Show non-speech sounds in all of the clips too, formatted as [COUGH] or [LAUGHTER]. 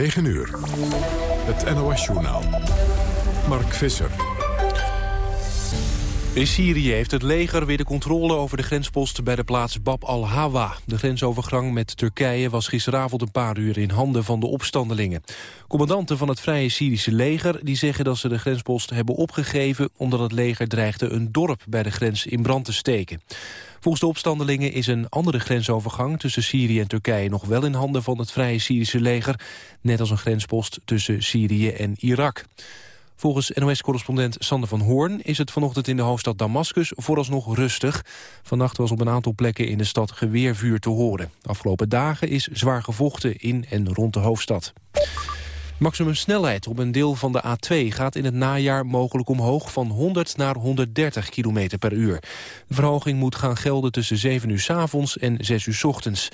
9 uur. Het NOS-journaal. Mark Visser. In Syrië heeft het leger weer de controle over de grenspost bij de plaats Bab al-Hawa. De grensovergang met Turkije was gisteravond een paar uur in handen van de opstandelingen. Commandanten van het Vrije Syrische leger die zeggen dat ze de grenspost hebben opgegeven... omdat het leger dreigde een dorp bij de grens in brand te steken. Volgens de opstandelingen is een andere grensovergang tussen Syrië en Turkije nog wel in handen van het Vrije Syrische leger, net als een grenspost tussen Syrië en Irak. Volgens NOS-correspondent Sander van Hoorn is het vanochtend in de hoofdstad Damascus vooralsnog rustig. Vannacht was op een aantal plekken in de stad geweervuur te horen. Afgelopen dagen is zwaar gevochten in en rond de hoofdstad. Maximum snelheid op een deel van de A2 gaat in het najaar mogelijk omhoog van 100 naar 130 km per uur. De verhoging moet gaan gelden tussen 7 uur s avonds en 6 uur s ochtends.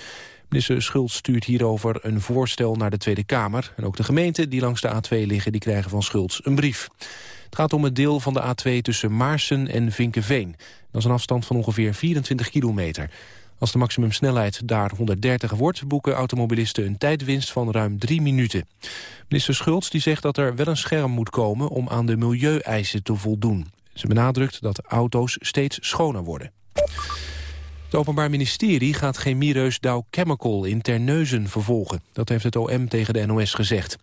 Minister Schultz stuurt hierover een voorstel naar de Tweede Kamer. En ook de gemeenten die langs de A2 liggen, die krijgen van Schultz een brief. Het gaat om het deel van de A2 tussen Maarsen en Vinkenveen. Dat is een afstand van ongeveer 24 kilometer. Als de maximumsnelheid daar 130 wordt... boeken automobilisten een tijdwinst van ruim drie minuten. Minister Schultz die zegt dat er wel een scherm moet komen... om aan de milieueisen te voldoen. Ze benadrukt dat auto's steeds schoner worden. Het Openbaar Ministerie gaat chemiereus Dow Chemical in Terneuzen vervolgen. Dat heeft het OM tegen de NOS gezegd.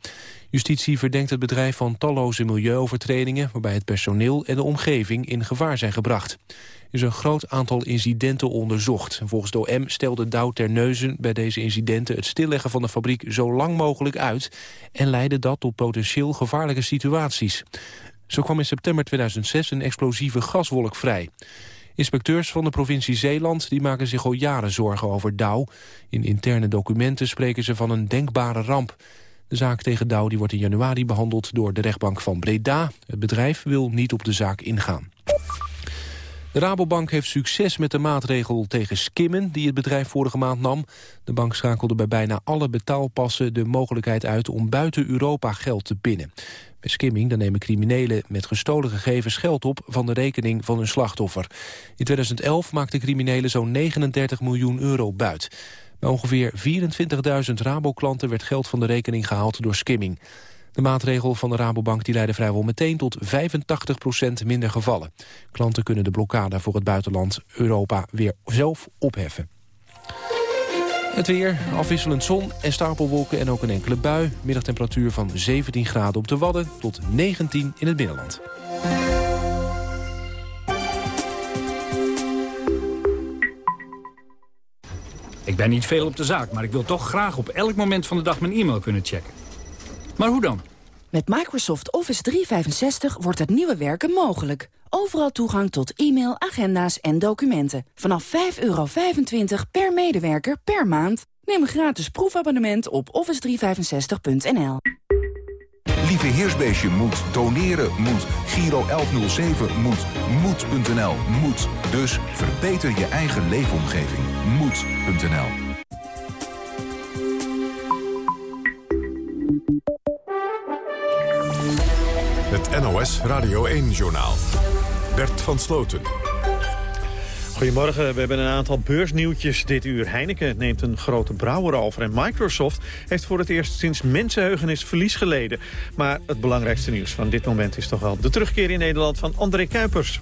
Justitie verdenkt het bedrijf van talloze milieuovertredingen... waarbij het personeel en de omgeving in gevaar zijn gebracht. Er is een groot aantal incidenten onderzocht. Volgens de OM stelde Dow Terneuzen bij deze incidenten... het stilleggen van de fabriek zo lang mogelijk uit... en leidde dat tot potentieel gevaarlijke situaties. Zo kwam in september 2006 een explosieve gaswolk vrij. Inspecteurs van de provincie Zeeland die maken zich al jaren zorgen over Douw. In interne documenten spreken ze van een denkbare ramp. De zaak tegen Douw die wordt in januari behandeld door de rechtbank van Breda. Het bedrijf wil niet op de zaak ingaan. De Rabobank heeft succes met de maatregel tegen skimmen die het bedrijf vorige maand nam. De bank schakelde bij bijna alle betaalpassen de mogelijkheid uit om buiten Europa geld te pinnen. Bij skimming nemen criminelen met gestolen gegevens geld op van de rekening van hun slachtoffer. In 2011 maakten criminelen zo'n 39 miljoen euro buit. Bij ongeveer 24.000 Rabo-klanten werd geld van de rekening gehaald door skimming. De maatregel van de Rabobank die leidde vrijwel meteen tot 85% minder gevallen. Klanten kunnen de blokkade voor het buitenland Europa weer zelf opheffen. Het weer, afwisselend zon en stapelwolken en ook een enkele bui. Middagtemperatuur van 17 graden op de Wadden tot 19 in het binnenland. Ik ben niet veel op de zaak, maar ik wil toch graag op elk moment van de dag mijn e-mail kunnen checken. Maar hoe dan? Met Microsoft Office 365 wordt het nieuwe werken mogelijk. Overal toegang tot e-mail, agenda's en documenten. Vanaf 5,25 per medewerker per maand. Neem een gratis proefabonnement op office365.nl. Lieve Heersbeestje moet, doneren moet, Giro 1107 moet, moed.nl moet. Dus verbeter je eigen leefomgeving. Moed.nl Het NOS Radio 1-journaal. Bert van Sloten. Goedemorgen, we hebben een aantal beursnieuwtjes dit uur. Heineken neemt een grote brouwer over en Microsoft heeft voor het eerst sinds mensenheugenis verlies geleden. Maar het belangrijkste nieuws van dit moment is toch wel de terugkeer in Nederland van André Kuipers.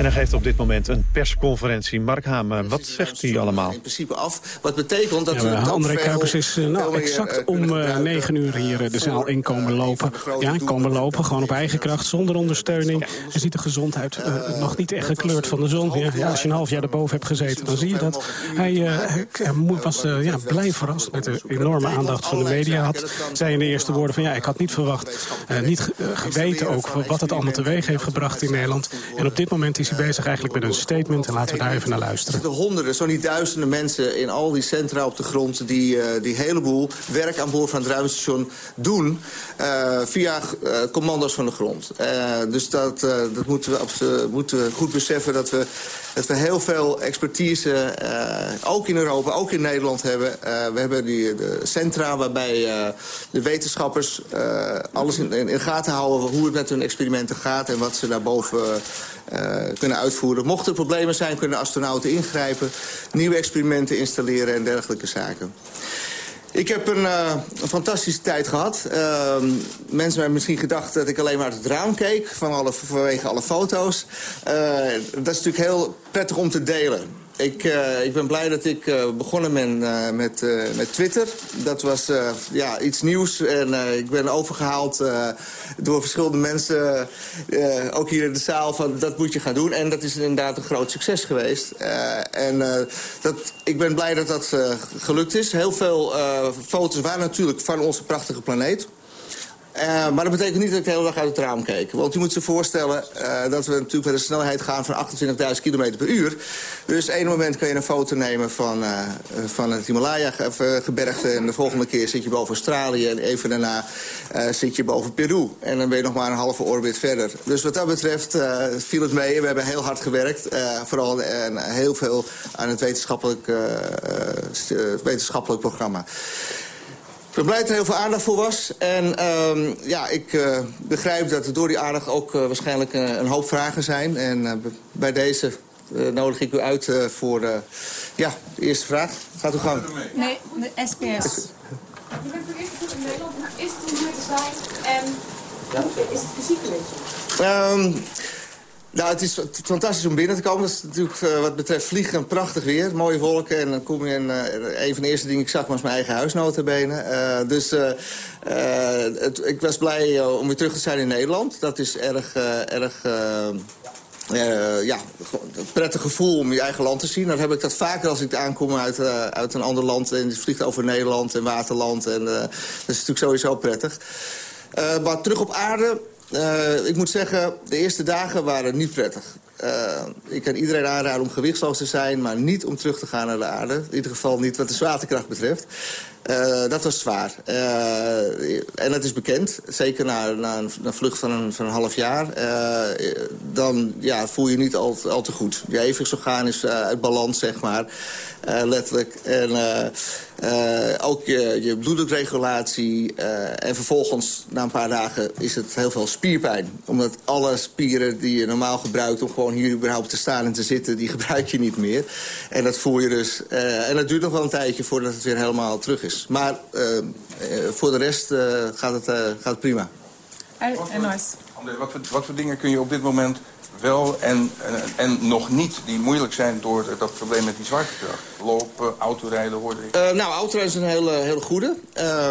En hij geeft op dit moment een persconferentie. Mark Hamer, wat zegt hij allemaal? In principe af. Wat betekent dat... Ja, André Kuipers is uh, nou, exact uh, om uh, negen uur hier de zaal in komen lopen. Ja, komen lopen, gewoon op eigen kracht, zonder ondersteuning. Hij ziet er gezond uit, nog niet echt gekleurd van de zon. Ja, als je een half jaar erboven hebt gezeten, dan zie je dat. Hij, hij was ja, blij verrast met de enorme aandacht van de media. Had, zei in de eerste woorden van ja, ik had niet verwacht, niet geweten ook... wat het allemaal teweeg heeft gebracht in Nederland. En op dit moment is hij bezig eigenlijk met een statement. En laten we daar even naar luisteren. Er zitten honderden, zo niet duizenden mensen in al die centra op de grond... die, uh, die heleboel werk aan boord van het ruimtestation doen... Uh, via uh, commando's van de grond. dus dat, dat moeten, we, moeten we goed beseffen dat we dat we heel veel expertise, ook in Europa, ook in Nederland hebben. We hebben die, de centra waarbij de wetenschappers alles in, in, in, gaten houden... hoe het met hun experimenten gaat en wat ze daarboven kunnen uitvoeren. Mochten er problemen zijn, kunnen astronauten ingrijpen... nieuwe experimenten installeren en dergelijke zaken. Ik heb een, een fantastische tijd gehad. Uh, mensen hebben misschien gedacht dat ik alleen maar uit het raam keek... Van vanwege alle foto's. Uh, dat is natuurlijk heel prettig om te delen. Ik, uh, ik ben blij dat ik uh, begonnen ben uh, met, met Twitter. Dat was ja, iets nieuws en ik ben overgehaald door verschillende mensen... ook hier in de zaal, van dat moet je gaan doen. En dat is inderdaad een groot succes geweest. en dat, ik ben blij dat dat gelukt is. Heel veel foto's waren natuurlijk van onze prachtige planeet. Uh, maar dat betekent niet dat ik de hele dag uit het raam keek. Want je moet je voorstellen uh, dat we natuurlijk met een snelheid gaan van 28.000 km per uur. Dus één moment kan je een foto nemen van, uh, van het Himalaya-gebergte... en de volgende keer zit je boven Australië en even daarna zit je boven Peru. En dan ben je nog maar een halve orbit verder. Dus wat dat betreft viel het mee. We hebben heel hard gewerkt. vooral en heel veel aan het wetenschappelijk, wetenschappelijk programma. Ik ben blij dat er heel veel aandacht voor was. En uh, ja, ik uh, begrijp dat er door die aandacht ook uh, waarschijnlijk uh, een hoop vragen zijn. En bij deze nodig ik u uit voor ja, de eerste vraag. Gaat u gang. Nee, de SPS. Je bent voor eerst goed in Nederland. Is het om hier te zijn? En is het fysiek een beetje? Um, nou, het is fantastisch om binnen te komen. Dat is natuurlijk uh, wat betreft vliegen prachtig weer. Mooie wolken. En dan kom je. Uh, een van de eerste dingen ik zag was mijn eigen huisnotenbenen. Uh, dus het, ik was blij om weer terug te zijn in Nederland. Dat is erg... erg ja, een prettig gevoel om je eigen land te zien. Dan heb ik dat vaker als ik aankom uit, uit een ander land... en vliegt over Nederland en waterland. En, dat is natuurlijk sowieso prettig. maar terug op aarde ik moet zeggen, de eerste dagen waren niet prettig. Uh, ik kan iedereen aanraden om gewichtsloos te zijn... maar niet om terug te gaan naar de aarde. In ieder geval niet wat de zwaartekracht betreft. Uh, dat was zwaar. Uh, en dat is bekend, zeker na, na, een, na vlucht van een, van een half jaar. Dan ja, voel je niet al, al te goed. Je evenwichtsorgaan is uit balans, zeg maar. letterlijk. En ook je, je bloeddrukregulatie. en vervolgens, na een paar dagen, is het heel veel spierpijn. Omdat alle spieren die je normaal gebruikt... om gewoon hier überhaupt te staan en te zitten... die gebruik je niet meer. En dat voel je dus. en dat duurt nog wel een tijdje voordat het weer helemaal terug is. Maar uh, voor de rest uh, gaat, het, uh, gaat het prima. Wat voor, wat voor dingen kun je op dit moment wel en, en, nog niet die moeilijk zijn door dat probleem met die zwaartekracht? Lopen, autorijden, hoorde ik. Uh, nou, autorijden is een hele, hele goede. Uh,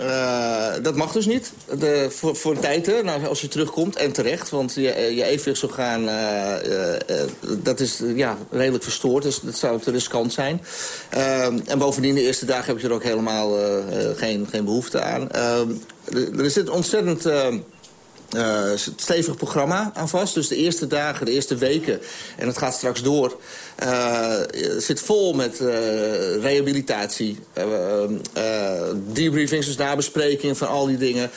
uh, dat mag dus niet. De, voor, voor een tijd, nou, als je terugkomt, en terecht. Want je, je evenwichtsorgaan, dat is ja, redelijk verstoord. Dus dat zou te riskant zijn. Ehm, en bovendien, de eerste dagen heb je er ook helemaal geen, geen behoefte aan. Ehm, er zit ontzettend stevig programma aan vast. Dus de eerste dagen, de eerste weken, en het gaat straks door... Uh, zit vol met uh, rehabilitatie, debriefings, dus nabesprekingen van al die dingen.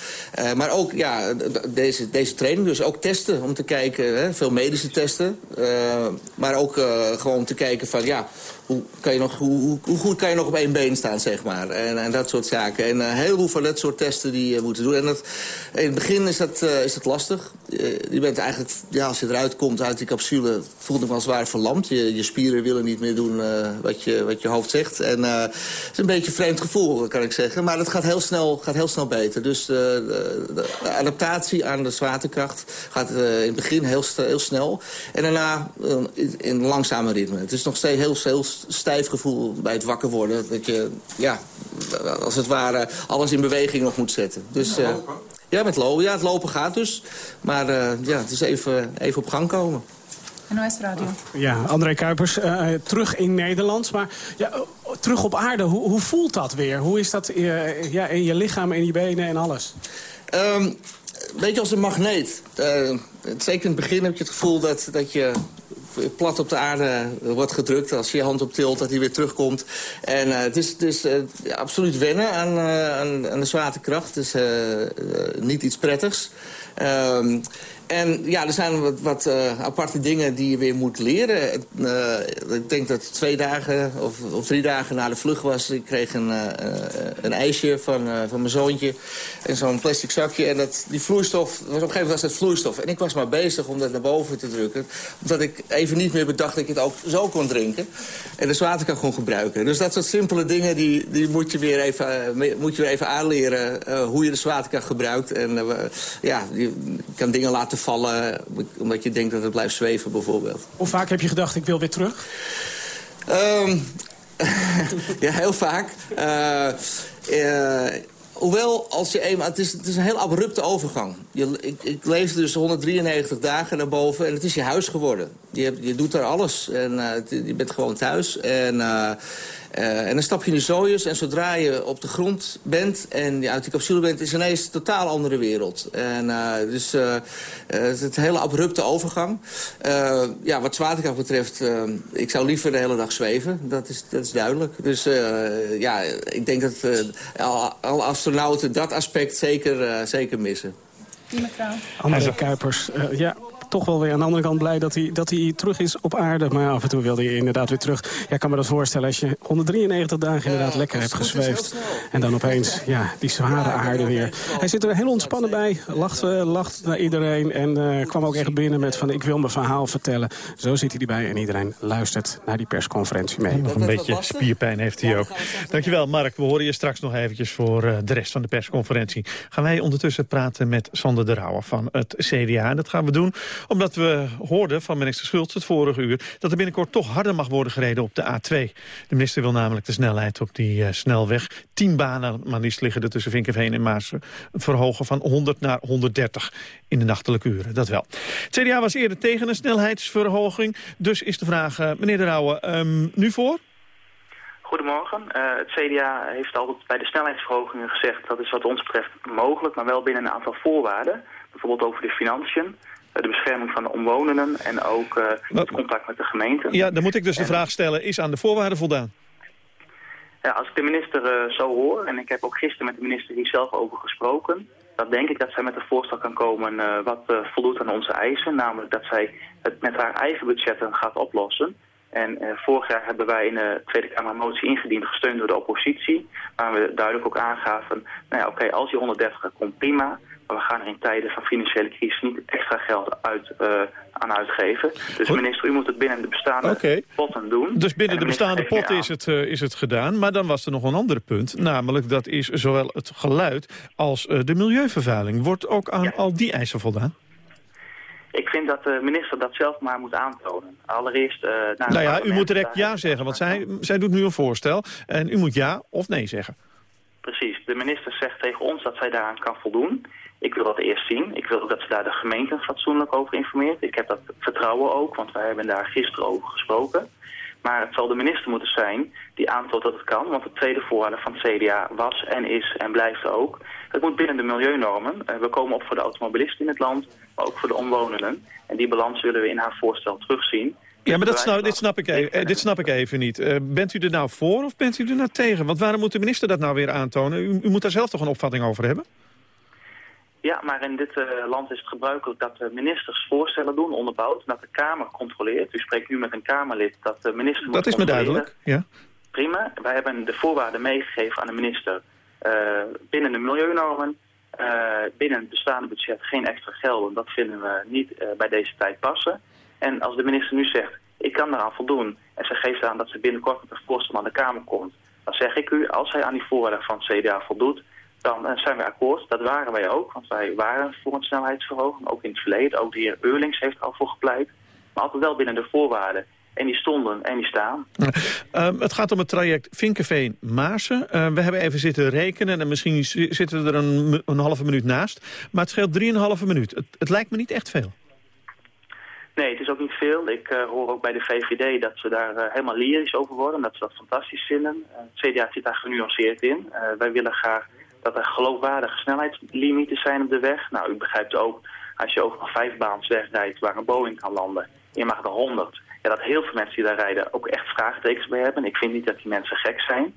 maar ook ja, deze, deze training, dus ook testen om te kijken, hè, veel medische testen. maar ook gewoon te kijken van ja, hoe, kan je nog, hoe, hoe, goed kan je nog op één been staan, zeg maar. En, dat soort zaken. En heel veel van dat soort testen die je moet doen. En dat, in het begin is dat, is dat lastig. Je, bent eigenlijk, ja, als je eruit komt uit die capsule... voelt je wel zwaar verlamd. Je, je spieren willen niet meer doen uh, wat, je, wat je hoofd zegt. En het is een beetje een vreemd gevoel, kan ik zeggen. Maar het gaat heel snel, gaat heel snel beter. Dus de, de, adaptatie aan de zwaartekracht gaat in het begin heel, heel snel. En daarna in, in langzame ritme. Het is nog steeds heel, heel stijf gevoel bij het wakker worden. Dat je, ja, als het ware, alles in beweging nog moet zetten. Dus, uh, ja, met lopen. Ja, het lopen gaat dus. Maar uh, ja, het is even, even op gang komen. NOS Radio. Ja, André Kuipers, uh, terug in Nederland. Maar ja, terug op aarde, hoe, hoe voelt dat weer? Hoe is dat ja, in je lichaam, in je benen en alles? Um, een beetje als een magneet. zeker in het begin heb je het gevoel dat, dat je plat op de aarde wordt gedrukt. Als je je hand op tilt, dat hij weer terugkomt. En uh, het is, het is uh, absoluut wennen aan, uh, aan, aan, de zwaartekracht. Het is niet iets prettigs. Ehm, en ja, er zijn wat, wat uh, aparte dingen die je weer moet leren. Uh, ik denk dat twee dagen of, of, drie dagen na de vlucht was... ik kreeg een, uh, een ijsje van, van mijn zoontje in zo'n plastic zakje. En dat, die vloeistof, op een gegeven moment was het vloeistof. En ik was maar bezig om dat naar boven te drukken. Omdat ik even niet meer bedacht dat je het ook zo kon drinken. En de zwaartekracht kon gebruiken. Dus dat soort simpele dingen, die, die moet, je weer even, moet je weer even aanleren... hoe je de zwaartekracht gebruikt. En ja, kan dingen laten vallen omdat je denkt dat het blijft zweven bijvoorbeeld. Hoe vaak heb je gedacht, ik wil weer terug? Um, [LAUGHS] ja, heel vaak. Uh, uh, hoewel, als je eenmaal, het, is, het is een heel abrupte overgang. Je, ik, ik leefde dus 193 dagen daarboven en het is je huis geworden. Je, je doet daar alles en uh, je bent gewoon thuis. En uh, en dan stap je in de zooiers en zodra je op de grond bent en je uit die capsule bent... is ineens een totaal andere wereld. En, uh, dus uh, het is een hele abrupte overgang. ja, wat zwaartekracht betreft, ik zou liever de hele dag zweven. Dat is, dat is duidelijk. Dus ja, ik denk dat alle astronauten dat aspect zeker, zeker missen. Die mevrouw. Andere Kuipers, ja, toch wel weer aan de andere kant blij dat hij, dat hij terug is op aarde. Maar af en toe wilde hij inderdaad weer terug. Ja, ik kan me dat voorstellen als je 193 dagen inderdaad lekker hebt gezweefd. En dan opeens, ja, die zware aarde weer. Hij zit er heel ontspannen bij, lacht, uh, lacht naar iedereen. En uh, kwam ook echt binnen met van ik wil mijn verhaal vertellen. Zo zit hij erbij en iedereen luistert naar die persconferentie mee. Nog een beetje spierpijn heeft hij ook. Dankjewel Mark, we horen je straks nog eventjes voor uh, de rest van de persconferentie. Gaan wij ondertussen praten met Sander de Rauwer van het CDA. En dat gaan we doen omdat we hoorden van minister Schultz het vorige uur... dat er binnenkort toch harder mag worden gereden op de A2. De minister wil namelijk de snelheid op die uh, snelweg... tien banen maar liefst liggen er tussen Vinkenveen en Maarsen... verhogen van 100 naar 130 in de nachtelijke uren, dat wel. Het CDA was eerder tegen een snelheidsverhoging. Dus is de vraag, uh, meneer De Rauwe, um, nu voor? Goedemorgen. Uh, het CDA heeft altijd bij de snelheidsverhogingen gezegd... dat is wat ons betreft mogelijk, maar wel binnen een aantal voorwaarden. Bijvoorbeeld over de financiën. Eh, de bescherming van de omwonenden en ook uh, het contact met de gemeente. Ja, dan moet ik dus de vraag stellen, is aan de voorwaarden voldaan? Ja, als ik de minister uh, zo hoor, en ik heb ook gisteren met de minister hier zelf over gesproken, dan denk ik dat zij met een voorstel kan komen wat voldoet aan onze eisen. Namelijk dat zij het met haar eigen budgetten gaat oplossen. En vorig jaar hebben wij in de Tweede Kamer een motie ingediend, gesteund door de oppositie. Waar we duidelijk ook aangaven, nou ja, oké, als die 130 komt prima. We gaan er in tijden van financiële crisis niet extra geld uit, uh, aan uitgeven. Dus minister, u moet het binnen de bestaande okay. potten doen. Dus binnen de, bestaande potten is het, uh, is het gedaan. Maar dan was er nog een ander punt. Namelijk dat is zowel het geluid als uh, de milieuvervuiling. Wordt ook aan ja. al die eisen voldaan? Ik vind dat de minister dat zelf maar moet aantonen. Allereerst... Nou ja, u moet direct ja zeggen, want zij, zij doet nu een voorstel. En u moet ja of nee zeggen. Precies. De minister zegt tegen ons dat zij daaraan kan voldoen. Ik wil dat eerst zien. Ik wil ook dat ze daar de gemeente fatsoenlijk over informeert. Ik heb dat vertrouwen ook, want wij hebben daar gisteren over gesproken. Maar het zal de minister moeten zijn die aantoont dat het kan. Want de tweede voorwaarde van het CDA was en is en blijft ook. Het moet binnen de milieunormen. Eh, we komen op voor de automobilisten in het land, maar ook voor de omwonenden. En die balans willen we in haar voorstel terugzien. Ja, maar dat snap, dit, snap ik even, eh, dit snap ik even niet. Uh, bent u er nou voor of bent u er nou tegen? Want waarom moet de minister dat nou weer aantonen? U, u moet daar zelf toch een opvatting over hebben? Ja, maar in dit uh, land is het gebruikelijk dat de ministers voorstellen doen, onderbouwd, dat de Kamer controleert. U spreekt nu met een Kamerlid dat de minister Dat is me duidelijk, ja. Prima. Wij hebben de voorwaarden meegegeven aan de minister uh, binnen de milieunormen. Uh, binnen het bestaande budget geen extra gelden. Dat vinden we niet bij deze tijd passen. En als de minister nu zegt, ik kan daaraan voldoen... en ze geeft aan dat ze binnenkort met een voorstel aan de Kamer komt... dan zeg ik u, als hij aan die voorwaarden van het CDA voldoet dan uh, zijn we akkoord. Dat waren wij ook, want wij waren voor een snelheidsverhoging, ook in het verleden. Ook de heer Eurlings heeft al voor gepleit. Maar altijd wel binnen de voorwaarden. En die stonden en die staan. Uh, het gaat om het traject Vinkenveen-Maarsen. Uh, we hebben even zitten rekenen en misschien zitten we er een, een halve minuut naast. Maar het scheelt 3,5 minuut. Het, het lijkt me niet echt veel. Nee, het is ook niet veel. Ik uh, hoor ook bij de VVD dat ze daar uh, helemaal lyrisch over worden. Dat ze dat fantastisch vinden. Uh, het CDA zit daar genuanceerd in. wij willen graag dat er geloofwaardige snelheidslimieten zijn op de weg. Nou, u begrijpt ook, als je over een vijfbaansweg rijdt waar een Boeing kan landen, je mag er 100. Ja, dat heel veel mensen die daar rijden ook echt vraagtekens bij hebben. Ik vind niet dat die mensen gek zijn.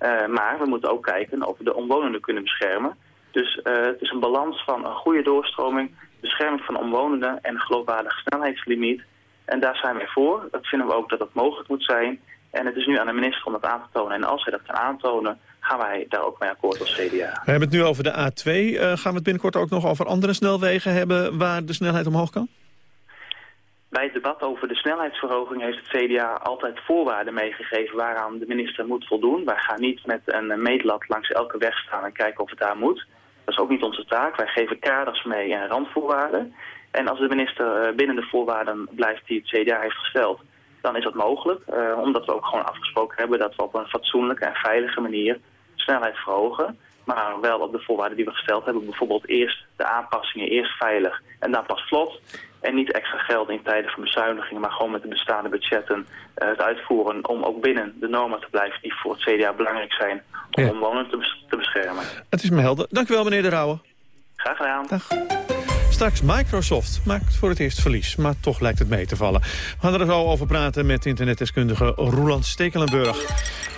Uh, maar we moeten ook kijken of we de omwonenden kunnen beschermen. Dus uh, het is een balans van een goede doorstroming, bescherming van omwonenden en een geloofwaardige snelheidslimiet. En daar zijn wij voor. Dat vinden we ook dat dat mogelijk moet zijn. En het is nu aan de minister om dat aan te tonen. En als hij dat kan aantonen, gaan wij daar ook mee akkoord als CDA. We hebben het nu over de A2. Uh, gaan we het binnenkort ook nog over andere snelwegen hebben... waar de snelheid omhoog kan? Bij het debat over de snelheidsverhoging heeft het CDA altijd voorwaarden meegegeven waaraan de minister moet voldoen. Wij gaan niet met een meetlat langs elke weg staan en kijken of het daar moet. Dat is ook niet onze taak. Wij geven kaders mee en randvoorwaarden. En als de minister eh, binnen de voorwaarden blijft die het CDA heeft gesteld, dan is dat mogelijk. Uh, omdat we ook gewoon afgesproken hebben dat we op een fatsoenlijke en veilige manier snelheid verhogen. Maar wel op de voorwaarden die we gesteld hebben. Bijvoorbeeld eerst de aanpassingen, eerst veilig en dan pas vlot. En niet extra geld in tijden van bezuinigingen, maar gewoon met de bestaande budgetten uh, het uitvoeren om ook binnen de normen te blijven die voor het CDA belangrijk zijn om ja. omwonenden te, te, beschermen. Het is me helder. Dank u wel, meneer De Rauwe. Graag gedaan. Dag. Straks Microsoft maakt voor het eerst verlies, maar toch lijkt het mee te vallen. We gaan er zo over praten met internetdeskundige Roland Stekelenburg.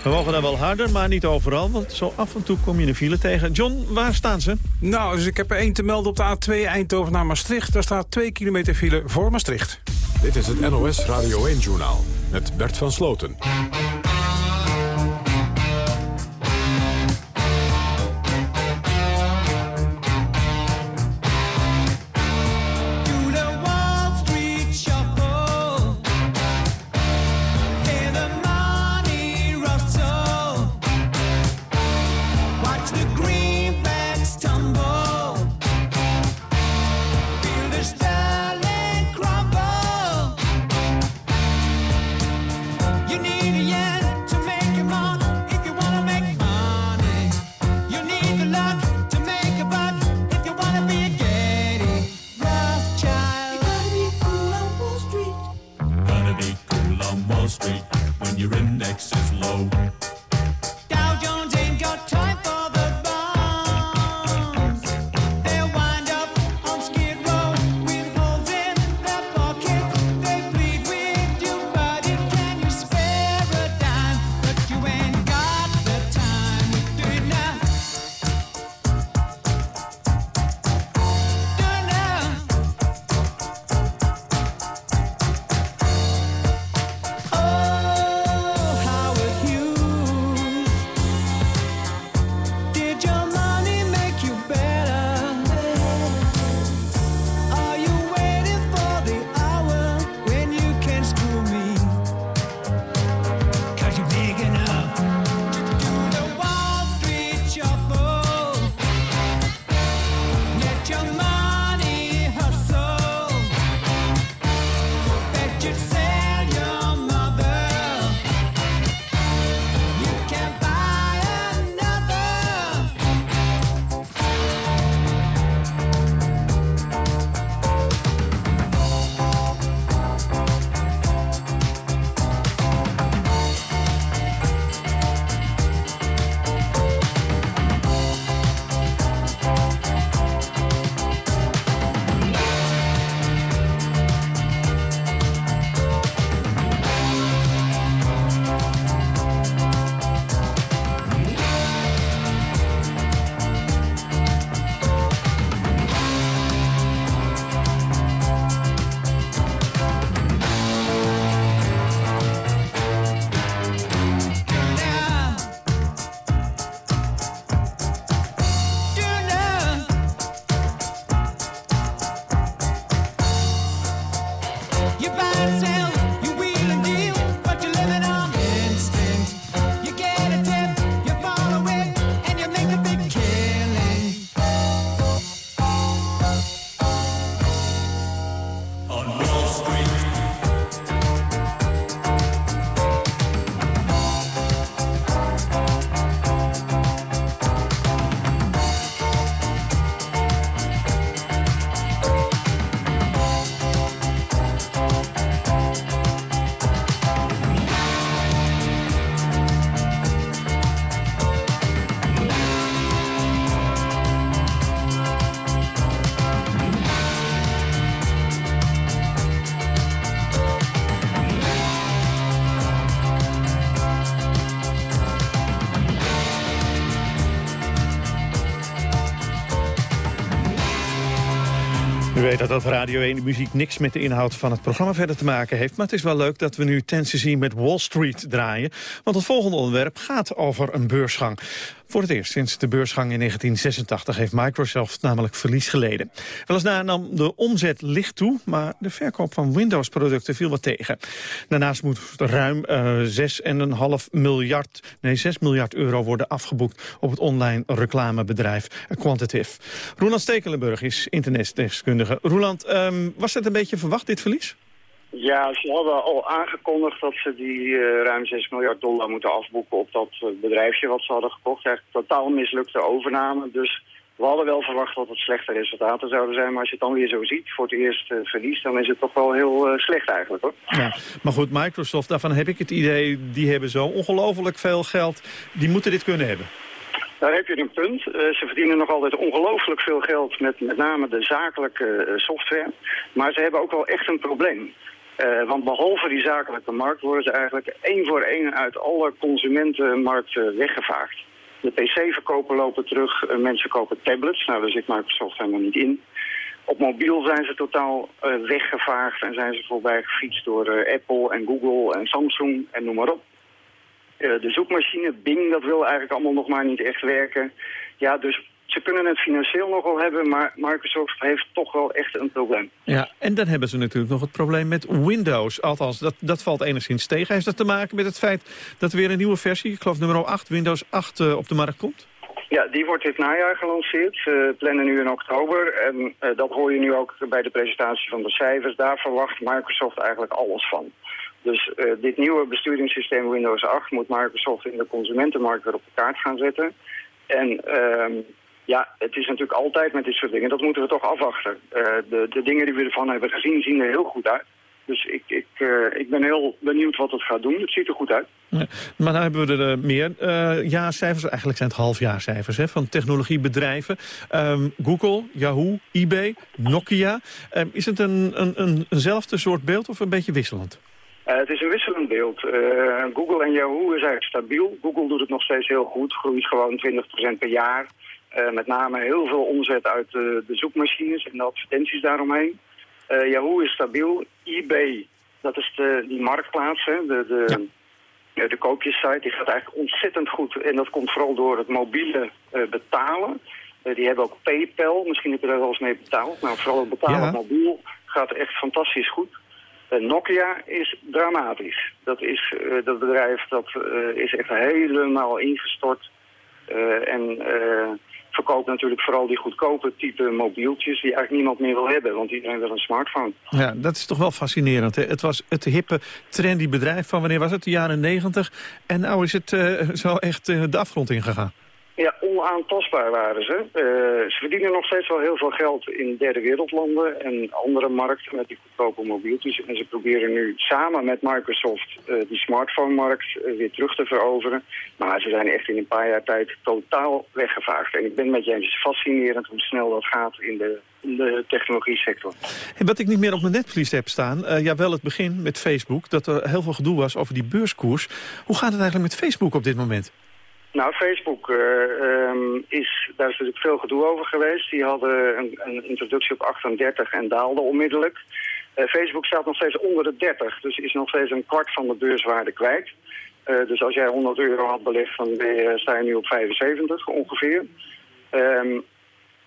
We mogen daar wel harder, maar niet overal, want zo af en toe kom je een file tegen. John, waar staan ze? Nou, dus ik heb er één te melden op de A2 Eindhoven naar Maastricht. Daar staat 2 kilometer file voor Maastricht. Dit is het NOS Radio 1-journaal met Bert van Sloten. Dat Radio 1 muziek niks met de inhoud van het programma verder te maken heeft. Maar het is wel leuk dat we nu Tennessee met Wall Street draaien. Want het volgende onderwerp gaat over een beursgang. Voor het eerst sinds de beursgang in 1986 heeft Microsoft namelijk verlies geleden. Weliswaar nam de omzet licht toe, maar de verkoop van Windows-producten viel wat tegen. Daarnaast moet ruim uh, 6,5 miljard, nee 6 miljard euro worden afgeboekt op het online reclamebedrijf Quantitative. Roland Stekelenburg is internetdeskundige. Roland, um, was het een beetje verwacht, dit verlies? Ja, ze hadden al aangekondigd dat ze die uh, ruim 6 miljard dollar moeten afboeken op dat uh, bedrijfje wat ze hadden gekocht. Echt totaal mislukte overname. Dus we hadden wel verwacht dat het slechte resultaten zouden zijn. Maar als je het dan weer zo ziet, voor het eerst uh, verlies, dan is het toch wel heel slecht eigenlijk hoor. Ja, maar goed, Microsoft, daarvan heb ik het idee, die hebben zo ongelooflijk veel geld. Die moeten dit kunnen hebben. Daar heb je een punt. Uh, ze verdienen nog altijd ongelooflijk veel geld met met name de zakelijke uh, software. Maar ze hebben ook wel echt een probleem. Uh, want behalve die zakelijke markt worden ze eigenlijk één voor één uit alle consumentenmarkten weggevaagd. De pc-verkopen lopen terug, uh, mensen kopen tablets, nou daar zit Microsoft helemaal niet in. Op mobiel zijn ze totaal uh, weggevaagd en zijn ze voorbij gefietst door Apple en Google en Samsung en noem maar op. de zoekmachine Bing, dat wil eigenlijk allemaal nog maar niet echt werken. Ja, dus ze kunnen het financieel nogal hebben, maar Microsoft heeft toch wel echt een probleem. Ja, en dan hebben ze natuurlijk nog het probleem met Windows. Althans, dat, dat valt enigszins tegen. Heeft dat te maken met het feit dat er weer een nieuwe versie, ik geloof nummer 8, Windows 8, uh, op de markt komt? Ja, die wordt dit najaar gelanceerd. Ze plannen nu in oktober. En uh, dat hoor je nu ook bij de presentatie van de cijfers. Daar verwacht Microsoft eigenlijk alles van. Dus uh, dit nieuwe besturingssysteem Windows 8 moet Microsoft in de consumentenmarkt weer op de kaart gaan zetten. En uh, ja, het is natuurlijk altijd met dit soort dingen. Dat moeten we toch afwachten. Uh, de, de dingen die we ervan hebben gezien zien er heel goed uit. Dus ik, ik, uh, ik ben heel benieuwd wat het gaat doen. Het ziet er goed uit. Ja, maar dan hebben we er uh, meer uh, jaarcijfers. Eigenlijk zijn het halfjaarcijfers hè, van technologiebedrijven. Um, Google, Yahoo, eBay, Nokia. Um, is het een, een, een, eenzelfde soort beeld of een beetje wisselend? Uh, het is een wisselend beeld. Uh, Google en Yahoo is eigenlijk stabiel. Google doet het nog steeds heel goed. Groeit gewoon 20% per jaar. Uh, met name heel veel omzet uit de, de zoekmachines en de advertenties daaromheen. Uh, Yahoo is stabiel. eBay, dat is de, die marktplaats, hè, de, de, ja. de koopjessite, die gaat eigenlijk ontzettend goed. En dat komt vooral door het mobiele betalen. die hebben ook PayPal, misschien heb je daar wel eens mee betaald. Nou, vooral het betalen ja. mobiel gaat echt fantastisch goed. Nokia is dramatisch. Dat, is, dat bedrijf dat, is echt helemaal ingestort. en verkoopt natuurlijk vooral die goedkope type mobieltjes... die eigenlijk niemand meer wil hebben, want iedereen wil een smartphone. Ja, dat is toch wel fascinerend. Hè? Het was het hippe, trendy bedrijf van wanneer was het? De jaren negentig. En nou is het uh, zo echt uh, de afgrond ingegaan. Onaantastbaar waren ze. Uh, ze verdienen nog steeds wel heel veel geld in derde wereldlanden en andere markten met die goedkope mobieltjes. En ze proberen nu samen met Microsoft uh, die smartphone-markt uh, weer terug te veroveren. Maar ze zijn echt in een paar jaar tijd totaal weggevaagd. En ik ben met je fascinerend hoe snel dat gaat in de, de technologie sector. En wat ik niet meer op mijn netvlies heb staan, ja wel het begin met Facebook, dat er heel veel gedoe was over die beurskoers. Hoe gaat het eigenlijk met Facebook op dit moment? Nou, Facebook uh, um, is, daar is natuurlijk veel gedoe over geweest. Die hadden een, een introductie op 38 en daalde onmiddellijk. Uh, Facebook staat nog steeds onder de 30, dus is nog steeds een kwart van de beurswaarde kwijt. Uh, dus als jij 100 euro had belegd, dan sta je nu op 75 ongeveer. Um,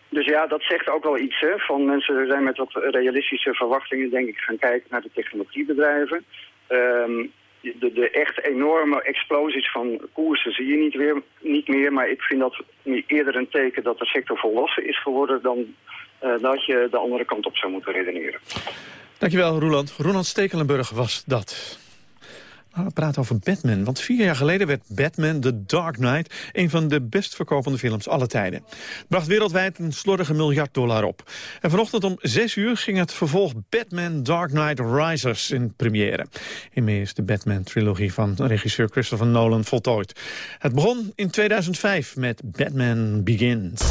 dus ja, dat zegt ook wel iets. Hè, van mensen zijn met wat realistische verwachtingen, denk ik, gaan kijken naar de technologiebedrijven. Um, de, de echt enorme explosies van koersen zie je niet, niet meer. Maar ik vind dat eerder een teken dat de sector volwassen is geworden... dan uh, dat je de andere kant op zou moeten redeneren. Dankjewel, Roland. Roland Stekelenburg was dat. We praten over Batman, want vier jaar geleden werd Batman The Dark Knight... een van de best verkopende films alle tijden. bracht wereldwijd een slordige miljard dollar op. En vanochtend om zes uur ging het vervolg Batman Dark Knight Rises in première. Hiermee is de Batman-trilogie van regisseur Christopher Nolan voltooid. Het begon in 2005 met Batman Begins.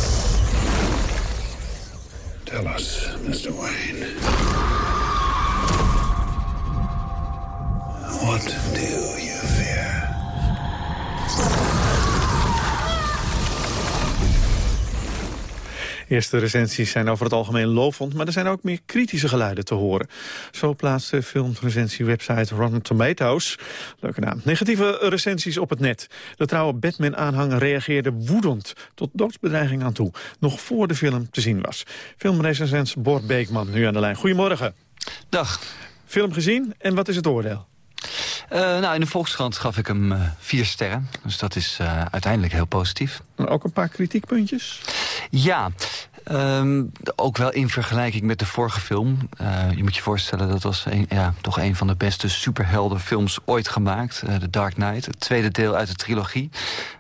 Tell us, Mr. Wayne... Eerste recensies zijn over het algemeen lovend, maar er zijn ook meer kritische geluiden te horen. Zo plaatst de filmrecensiewebsite Rotten Tomatoes, leuke naam, negatieve recensies op het net. De trouwe Batman-aanhanger reageerde woedend tot doodsbedreiging aan toe, nog voor de film te zien was. Filmrecensent Bord Beekman nu aan de lijn. Goedemorgen. Dag. Film gezien en wat is het oordeel? Uh, nou, in de Volkskrant gaf ik hem uh, vier sterren. Dus dat is uh, uiteindelijk heel positief. Ook een paar kritiekpuntjes? Ja, um, ook wel in vergelijking met de vorige film. je moet je voorstellen, dat was een, ja, toch een van de beste superheldenfilms ooit gemaakt. The Dark Knight, het tweede deel uit de trilogie.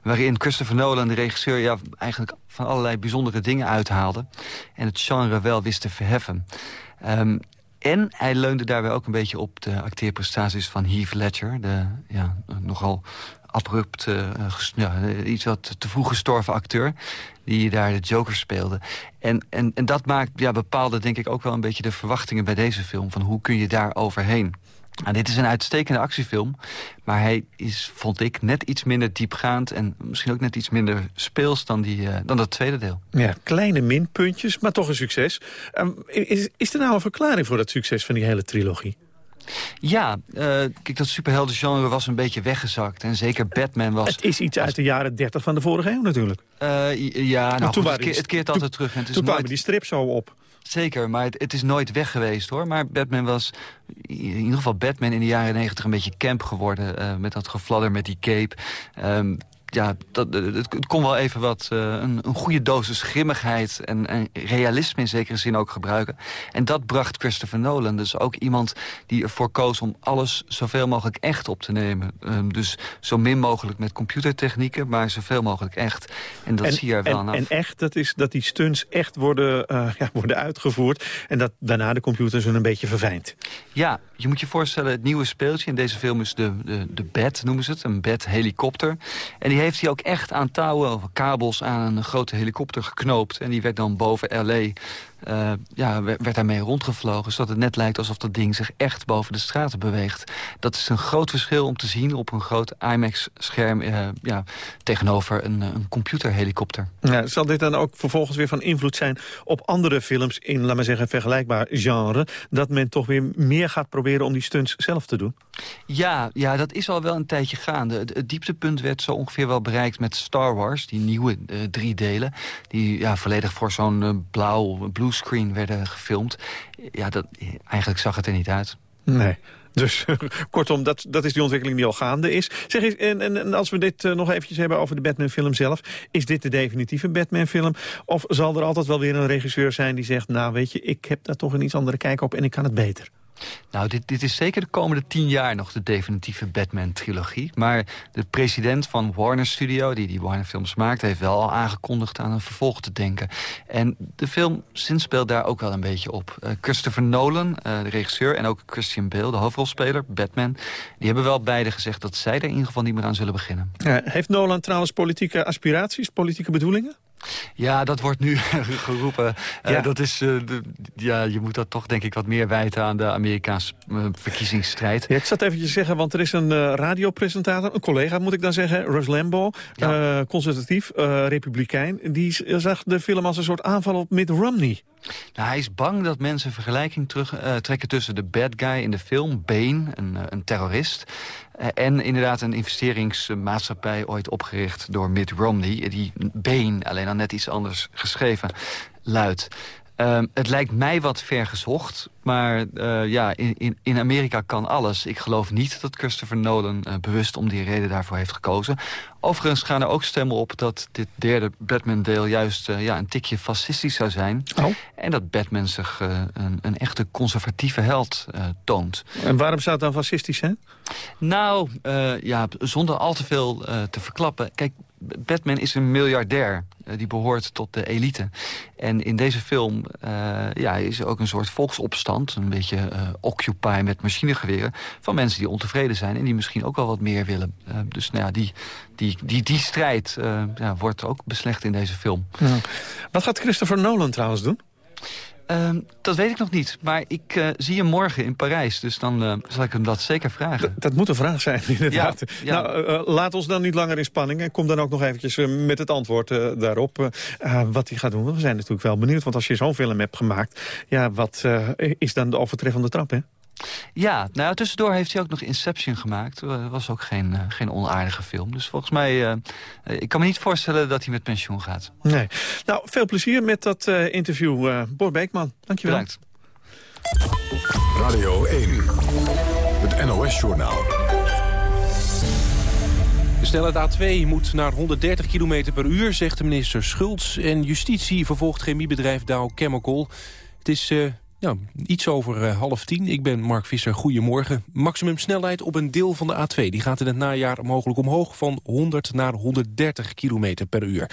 Waarin Christopher Nolan, de regisseur, ja, eigenlijk van allerlei bijzondere dingen uithaalde. En het genre wel wist te verheffen. Um, en hij leunde daarbij ook een beetje op de acteerprestaties van Heath Ledger. De ja, nogal abrupt, uh, ja, iets wat te vroeg gestorven acteur... die daar de Joker speelde. En, en, en dat maakt, ja, bepaalde denk ik ook wel een beetje de verwachtingen bij deze film... van hoe kun je daar overheen. Nou, dit is een uitstekende actiefilm, maar hij is, vond ik, net iets minder diepgaand... en misschien ook net iets minder speels dan, die, uh, dan dat tweede deel. Ja, kleine minpuntjes, maar toch een succes. Um, is, is er nou een verklaring voor dat succes van die hele trilogie? Ja, uh, kijk, dat superheldengenre was een beetje weggezakt. En zeker Batman was... Het is iets uit de jaren 30 van de vorige eeuw natuurlijk. Uh, ja, nou, goed, het, keert, het, keert altijd terug. En het is toen kwamen die strip zo op. Zeker, maar het, het, is nooit weg geweest hoor. Maar Batman was, in ieder geval Batman in de jaren negentig... een beetje camp geworden, uh, met dat gefladder met die cape. Um, ja, dat, het, het, kon wel even wat uh, een, een, goede dosis grimmigheid en, en, realisme in zekere zin ook gebruiken. En dat bracht Christopher Nolan. Dus ook iemand die ervoor koos om alles zoveel mogelijk echt op te nemen. Um, dus zo min mogelijk met computertechnieken, maar zoveel mogelijk echt. En dat zie je er wel en, aan En echt, dat is dat die stunts echt worden, uh, ja, worden uitgevoerd... en dat daarna de computer ze een beetje verfijnt. Ja, je moet je voorstellen, het nieuwe speeltje in deze film is de, de, de Bat, noemen ze het. Een Bat-helikopter. En die heeft hij ook echt aan touwen of kabels aan een grote helikopter geknoopt. En die werd dan boven L.A. Uh, ja, werd daarmee rondgevlogen. Zodat het net lijkt alsof dat ding zich echt boven de straten beweegt. Dat is een groot verschil om te zien op een groot IMAX-scherm... Uh, ja, tegenover een, een computerhelikopter. Ja, zal dit dan ook vervolgens weer van invloed zijn op andere films... in, laat maar zeggen, vergelijkbaar genre... dat men toch weer meer gaat proberen om die stunts zelf te doen? Ja, ja dat is al wel een tijdje gaande. Het, dieptepunt werd zo ongeveer wel bereikt met Star Wars. Die nieuwe uh, drie delen. Die ja, volledig voor zo'n blauw, blue screen werden gefilmd. Ja, dat, eigenlijk zag het er niet uit. Nee. Dus [LAUGHS] kortom, dat, dat is die ontwikkeling die al gaande is. Zeg eens, en, en, als we dit uh, nog eventjes hebben over de Batman-film zelf... is dit de definitieve Batman-film? Of zal er altijd wel weer een regisseur zijn die zegt... nou, weet je, ik heb daar toch een iets andere kijk op en ik kan het beter? Nou, dit, dit is zeker de komende tien jaar nog de definitieve Batman-trilogie. Maar de president van Warner Studio, die die Warner-films maakt... heeft wel al aangekondigd aan een vervolg te denken. En de film speelt daar ook wel een beetje op. Uh, Christopher Nolan, uh, de regisseur, en ook Christian Bale, de hoofdrolspeler, Batman... die hebben wel beide gezegd dat zij er in ieder geval niet meer aan zullen beginnen. Heeft Nolan trouwens politieke aspiraties, politieke bedoelingen? Ja, dat wordt nu [LAUGHS] geroepen. Eh, ja. Uh, dat is, uh, de, ja, je moet dat toch denk ik wat meer wijten aan de Amerikaanse uh, verkiezingsstrijd. Ja, ik zat eventjes te zeggen, want er is een radiopresentator, een collega moet ik dan zeggen, Russ Lambo, ja. conservatief, republikein. Die zag de film als een soort aanval op Mitt Romney. Nou, hij is bang dat mensen vergelijking terug, trekken tussen de bad guy in de film, Bane, een, een terrorist... En inderdaad een investeringsmaatschappij ooit opgericht door Mitt Romney. Die Been, alleen al net iets anders geschreven, luidt. Um, het lijkt mij wat ver gezocht, maar uh, ja, in, in Amerika kan alles. Ik geloof niet dat Christopher Nolan uh, bewust om die reden daarvoor heeft gekozen. Overigens gaan er ook stemmen op dat dit derde Batman-deel... juist uh, ja, een tikje fascistisch zou zijn. Oh. En dat Batman zich een, een, echte conservatieve held toont. En waarom zou het dan fascistisch zijn? Nou, ja, zonder al te veel te verklappen. Kijk, Batman is een miljardair. Uh, die behoort tot de elite. En in deze film uh, ja, is er ook een soort volksopstand. Een beetje uh, occupy met machinegeweren. Van mensen die ontevreden zijn. En die misschien ook wel wat meer willen. dus nou ja, die, die, die, die strijd ja, wordt ook beslecht in deze film. Wat gaat Christopher Nolan trouwens doen? Ehm, dat weet ik nog niet, maar ik uh, zie hem morgen in Parijs. Dus dan uh, zal ik hem dat zeker vragen. dat moet een vraag zijn, [LAUGHS] inderdaad. Ja, Nou, uh, laat ons dan niet langer in spanning. En kom dan ook nog eventjes met het antwoord daarop. wat hij gaat doen, we zijn natuurlijk wel benieuwd. Want als je zo'n film hebt gemaakt... ja, wat is dan de overtreffende trap, hè? Ja, nou tussendoor heeft hij ook nog Inception gemaakt. Dat was ook geen, uh, geen onaardige film. Dus volgens mij, uh, ik kan me niet voorstellen dat hij met pensioen gaat. Nee. Nou, veel plezier met dat uh, interview, uh, Bor Beekman. Dankjewel. Bedankt. Radio 1, het NOS-journaal. De snelheid A2 moet naar 130 km per uur, zegt de minister Schultz. En justitie vervolgt chemiebedrijf Dow Chemical. Het is ja, iets over uh, half tien. Ik ben Mark Visser. Goedemorgen. Maximum snelheid op een deel van de A2. Die gaat in het najaar mogelijk omhoog van 100 naar 130 km per uur.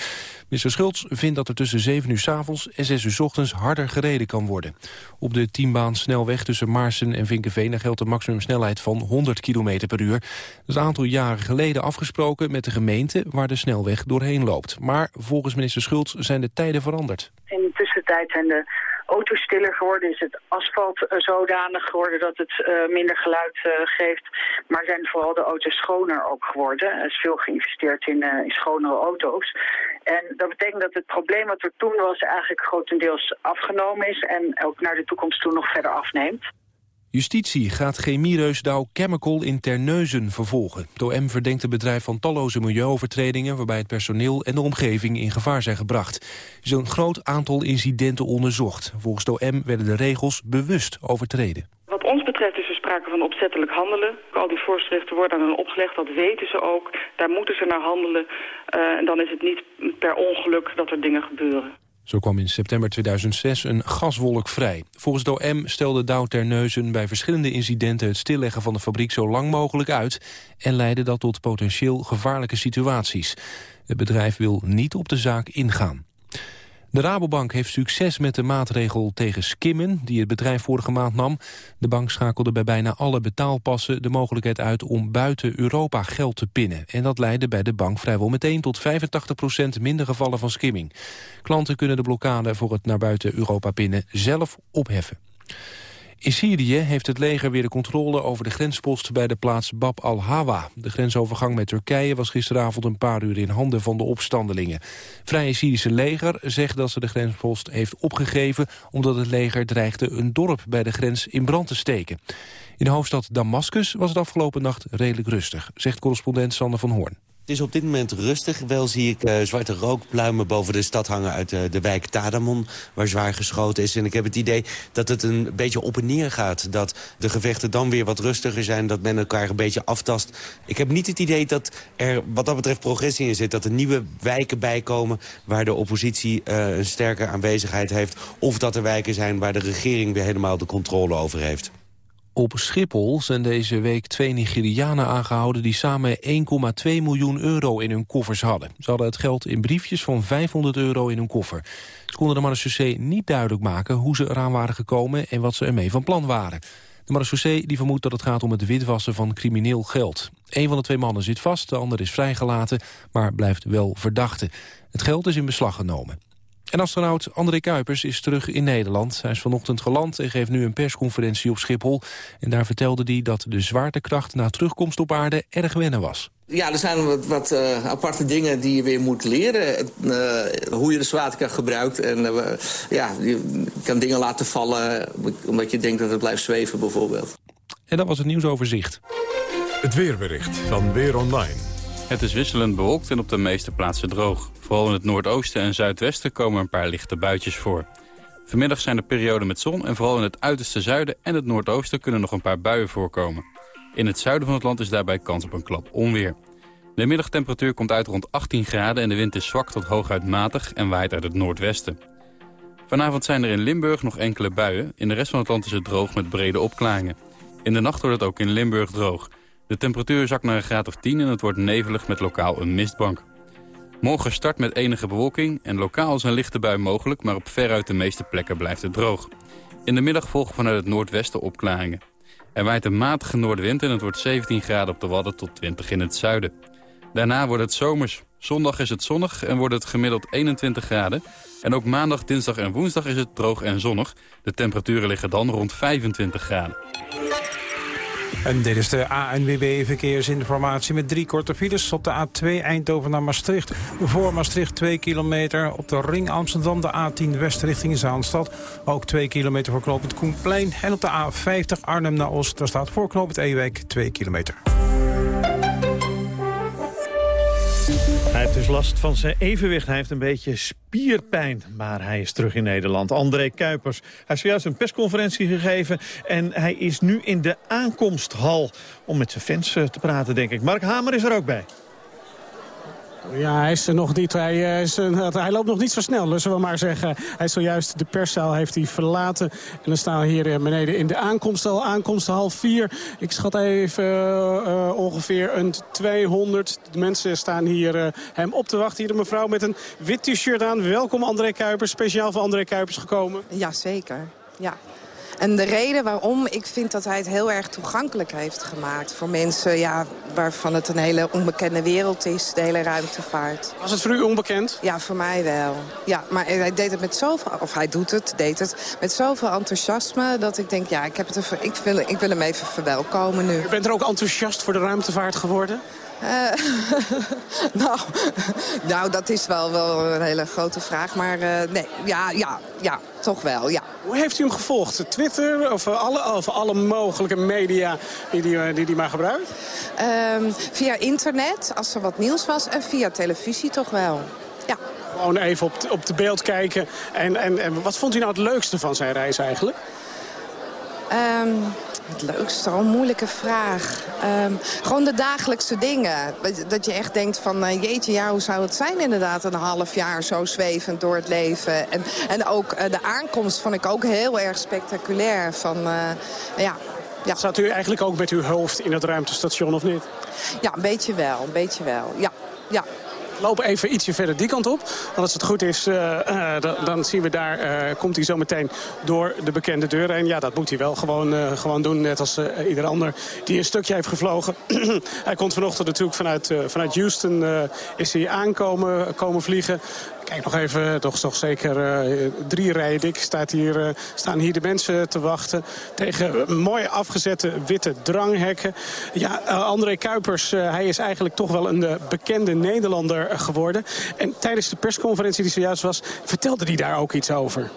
Minister Schultz vindt dat er tussen 7 uur s avonds en 6 uur s ochtends harder gereden kan worden. Op de 10-baan snelweg tussen Maarsen en Vinkenveen geldt een maximumsnelheid van 100 km per uur. Dat is een aantal jaren geleden afgesproken met de gemeente waar de snelweg doorheen loopt. Maar volgens minister Schultz zijn de tijden veranderd. In de tussentijd zijn de auto's stiller geworden, is het asfalt eh, zodanig geworden dat het uh, minder geluid uh, geeft. Maar zijn vooral de auto's schoner ook geworden. Er is veel geïnvesteerd in, in schonere auto's. En dat betekent dat het probleem wat er toen was eigenlijk grotendeels afgenomen is en ook naar de toekomst toe nog verder afneemt. Justitie gaat chemiereus Dow Chemical in Terneuzen vervolgen. De OM verdenkt het bedrijf van talloze milieuovertredingen... waarbij het personeel en de omgeving in gevaar zijn gebracht. Er is een groot aantal incidenten onderzocht. Volgens de OM werden de regels bewust overtreden. Wat ons betreft is er sprake van opzettelijk handelen. Al die voorschriften worden aan hen opgelegd, dat weten ze ook. Daar moeten ze naar handelen. Uh, en dan is het niet per ongeluk dat er dingen gebeuren. Zo kwam in september 2006 een gaswolk vrij. Volgens de OM stelde Dow Terneuzen bij verschillende incidenten... het stilleggen van de fabriek zo lang mogelijk uit... en leidde dat tot potentieel gevaarlijke situaties. Het bedrijf wil niet op de zaak ingaan. De Rabobank heeft succes met de maatregel tegen skimmen... die het bedrijf vorige maand nam. De bank schakelde bij bijna alle betaalpassen de mogelijkheid uit... om buiten Europa geld te pinnen. En dat leidde bij de bank vrijwel meteen tot 85% minder gevallen van skimming. Klanten kunnen de blokkade voor het naar buiten Europa pinnen zelf opheffen. In Syrië heeft het leger weer de controle over de grenspost bij de plaats Bab al-Hawa. De grensovergang met Turkije was gisteravond een paar uur in handen van de opstandelingen. Vrije Syrische leger zegt dat ze de grenspost heeft opgegeven... omdat het leger dreigde een dorp bij de grens in brand te steken. In de hoofdstad Damascus was het afgelopen nacht redelijk rustig, zegt correspondent Sander van Hoorn. Het is op dit moment rustig. Wel zie ik uh, zwarte rookpluimen boven de stad hangen uit uh, de wijk Tadamon... waar zwaar geschoten is. En ik heb het idee dat het een beetje op en neer gaat. Dat de gevechten dan weer wat rustiger zijn. Dat men elkaar een beetje aftast. Ik heb niet het idee dat er wat dat betreft progressie in zit. Dat er nieuwe wijken bijkomen waar de oppositie uh, een sterke aanwezigheid heeft. Of dat er wijken zijn waar de regering weer helemaal de controle over heeft. Op Schiphol zijn deze week twee Nigerianen aangehouden... die samen 1,2 miljoen euro in hun koffers hadden. Ze hadden het geld in briefjes van 500 euro in hun koffer. Ze konden de marechaussee niet duidelijk maken hoe ze eraan waren gekomen... en wat ze ermee van plan waren. De marechaussee die vermoedt dat het gaat om het witwassen van crimineel geld. Een van de twee mannen zit vast, de ander is vrijgelaten... maar blijft wel verdachte. Het geld is in beslag genomen. En astronaut André Kuipers is terug in Nederland. Hij is vanochtend geland en geeft nu een persconferentie op Schiphol. En daar vertelde hij dat de zwaartekracht na terugkomst op aarde erg wennen was. Ja, er zijn wat, wat uh, aparte dingen die je weer moet leren. Uh, hoe je de zwaartekracht gebruikt. En uh, ja, je kan dingen laten vallen omdat je denkt dat het blijft zweven bijvoorbeeld. En dat was het nieuwsoverzicht. Het weerbericht van Weer Online. Het is wisselend bewolkt en op de meeste plaatsen droog. Vooral in het noordoosten en zuidwesten komen een paar lichte buitjes voor. Vanmiddag zijn er perioden met zon en vooral in het uiterste zuiden en het noordoosten kunnen nog een paar buien voorkomen. In het zuiden van het land is daarbij kans op een klap onweer. De middagtemperatuur komt uit rond 18 graden en de wind is zwak tot hooguit matig en waait uit het noordwesten. Vanavond zijn er in Limburg nog enkele buien. In de rest van het land is het droog met brede opklaringen. In de nacht wordt het ook in Limburg droog. De temperatuur zakt naar een graad of 10 en het wordt nevelig met lokaal een mistbank. Morgen start met enige bewolking en lokaal is een lichte bui mogelijk... maar op veruit de meeste plekken blijft het droog. In de middag volgen vanuit het noordwesten opklaringen. Er waait een matige noordwind en het wordt 17 graden op de Wadden tot 20 in het zuiden. Daarna wordt het zomers. Zondag is het zonnig en wordt het gemiddeld 21 graden. En ook maandag, dinsdag en woensdag is het droog en zonnig. De temperaturen liggen dan rond 25 graden. En dit is de ANWB Verkeersinformatie met drie korte files. Op de A2 Eindhoven naar Maastricht. Voor Maastricht 2 kilometer. Op de ring Amsterdam de A10 West richting Zaanstad. Ook 2 kilometer voor knooppunt Koenplein. En op de A50 Arnhem naar Oost. Daar staat voor knooppunt Ewijk 2 kilometer. Hij heeft dus last van zijn evenwicht. Hij heeft een beetje spierpijn. Maar hij is terug in Nederland. André Kuipers. Hij heeft zojuist een persconferentie gegeven. En hij is nu in de aankomsthal. Om met zijn fans eh, te praten, denk ik. Mark Hamer is er ook bij. Ja, hij is nog niet. Hij, eh, is, hij loopt nog niet zo snel, zullen we maar zeggen. Hij is zojuist de perszaal heeft hij verlaten. En dan staan we hier eh, beneden in de aankomsthal. Aankomst half vier. Ik schat even uh, ongeveer een 200. De mensen staan hier hem op te wachten. Hier een mevrouw met een wit t-shirt aan. Welkom André Kuipers. Speciaal voor André Kuipers gekomen. Ja, zeker. Ja. En de reden waarom ik vind dat hij het heel erg toegankelijk heeft gemaakt... voor mensen ja, waarvan het een hele onbekende wereld is, de hele ruimtevaart. Was het voor u onbekend? Ja, voor mij wel. Ja, maar hij deed het met zoveel, of hij doet het, deed het met zoveel enthousiasme... dat ik denk, ja, ik, heb het even, ik, wil, ik wil hem even verwelkomen nu. U bent er ook enthousiast voor de ruimtevaart geworden? Uh, [LAUGHS] nou, [LAUGHS] nou, dat is wel, wel een hele grote vraag. Maar uh, nee, ja, ja, ja, toch wel, ja. Hoe heeft u hem gevolgd? Twitter of alle, of alle mogelijke media die hij die, die, die maar gebruikt? Um, via internet, als er wat nieuws was. En via televisie toch wel, ja. Gewoon even op, op de beeld kijken. En, en, en wat vond u nou het leukste van zijn reis eigenlijk? Um, het leukste, een moeilijke vraag. Um, gewoon de dagelijkse dingen. Dat je echt denkt van, uh, jeetje, ja, hoe zou het zijn inderdaad... een half jaar zo zwevend door het leven. En, en ook uh, de aankomst vond ik ook heel erg spectaculair. Van, uh, ja, ja. Zat u eigenlijk ook met uw hoofd in het ruimtestation of niet? Ja, een beetje wel, een beetje wel, ja. ja lopen even ietsje verder die kant op. Want als het goed is, uh, uh, dan, dan, zien we daar, uh, komt hij zo meteen door de bekende deur En Ja, dat moet hij wel gewoon, gewoon doen, net als ieder ander die een stukje heeft gevlogen. [CLEARS THROAT] hij komt vanochtend natuurlijk vanuit, vanuit Houston, is hij aankomen komen vliegen. Kijk nog even, toch, toch zeker drie rijen dik staat hier, staan hier de mensen te wachten. Tegen mooi afgezette witte dranghekken. Ja, André Kuipers, hij is eigenlijk toch wel een bekende Nederlander geworden. En tijdens de persconferentie die zojuist was, vertelde hij daar ook iets over.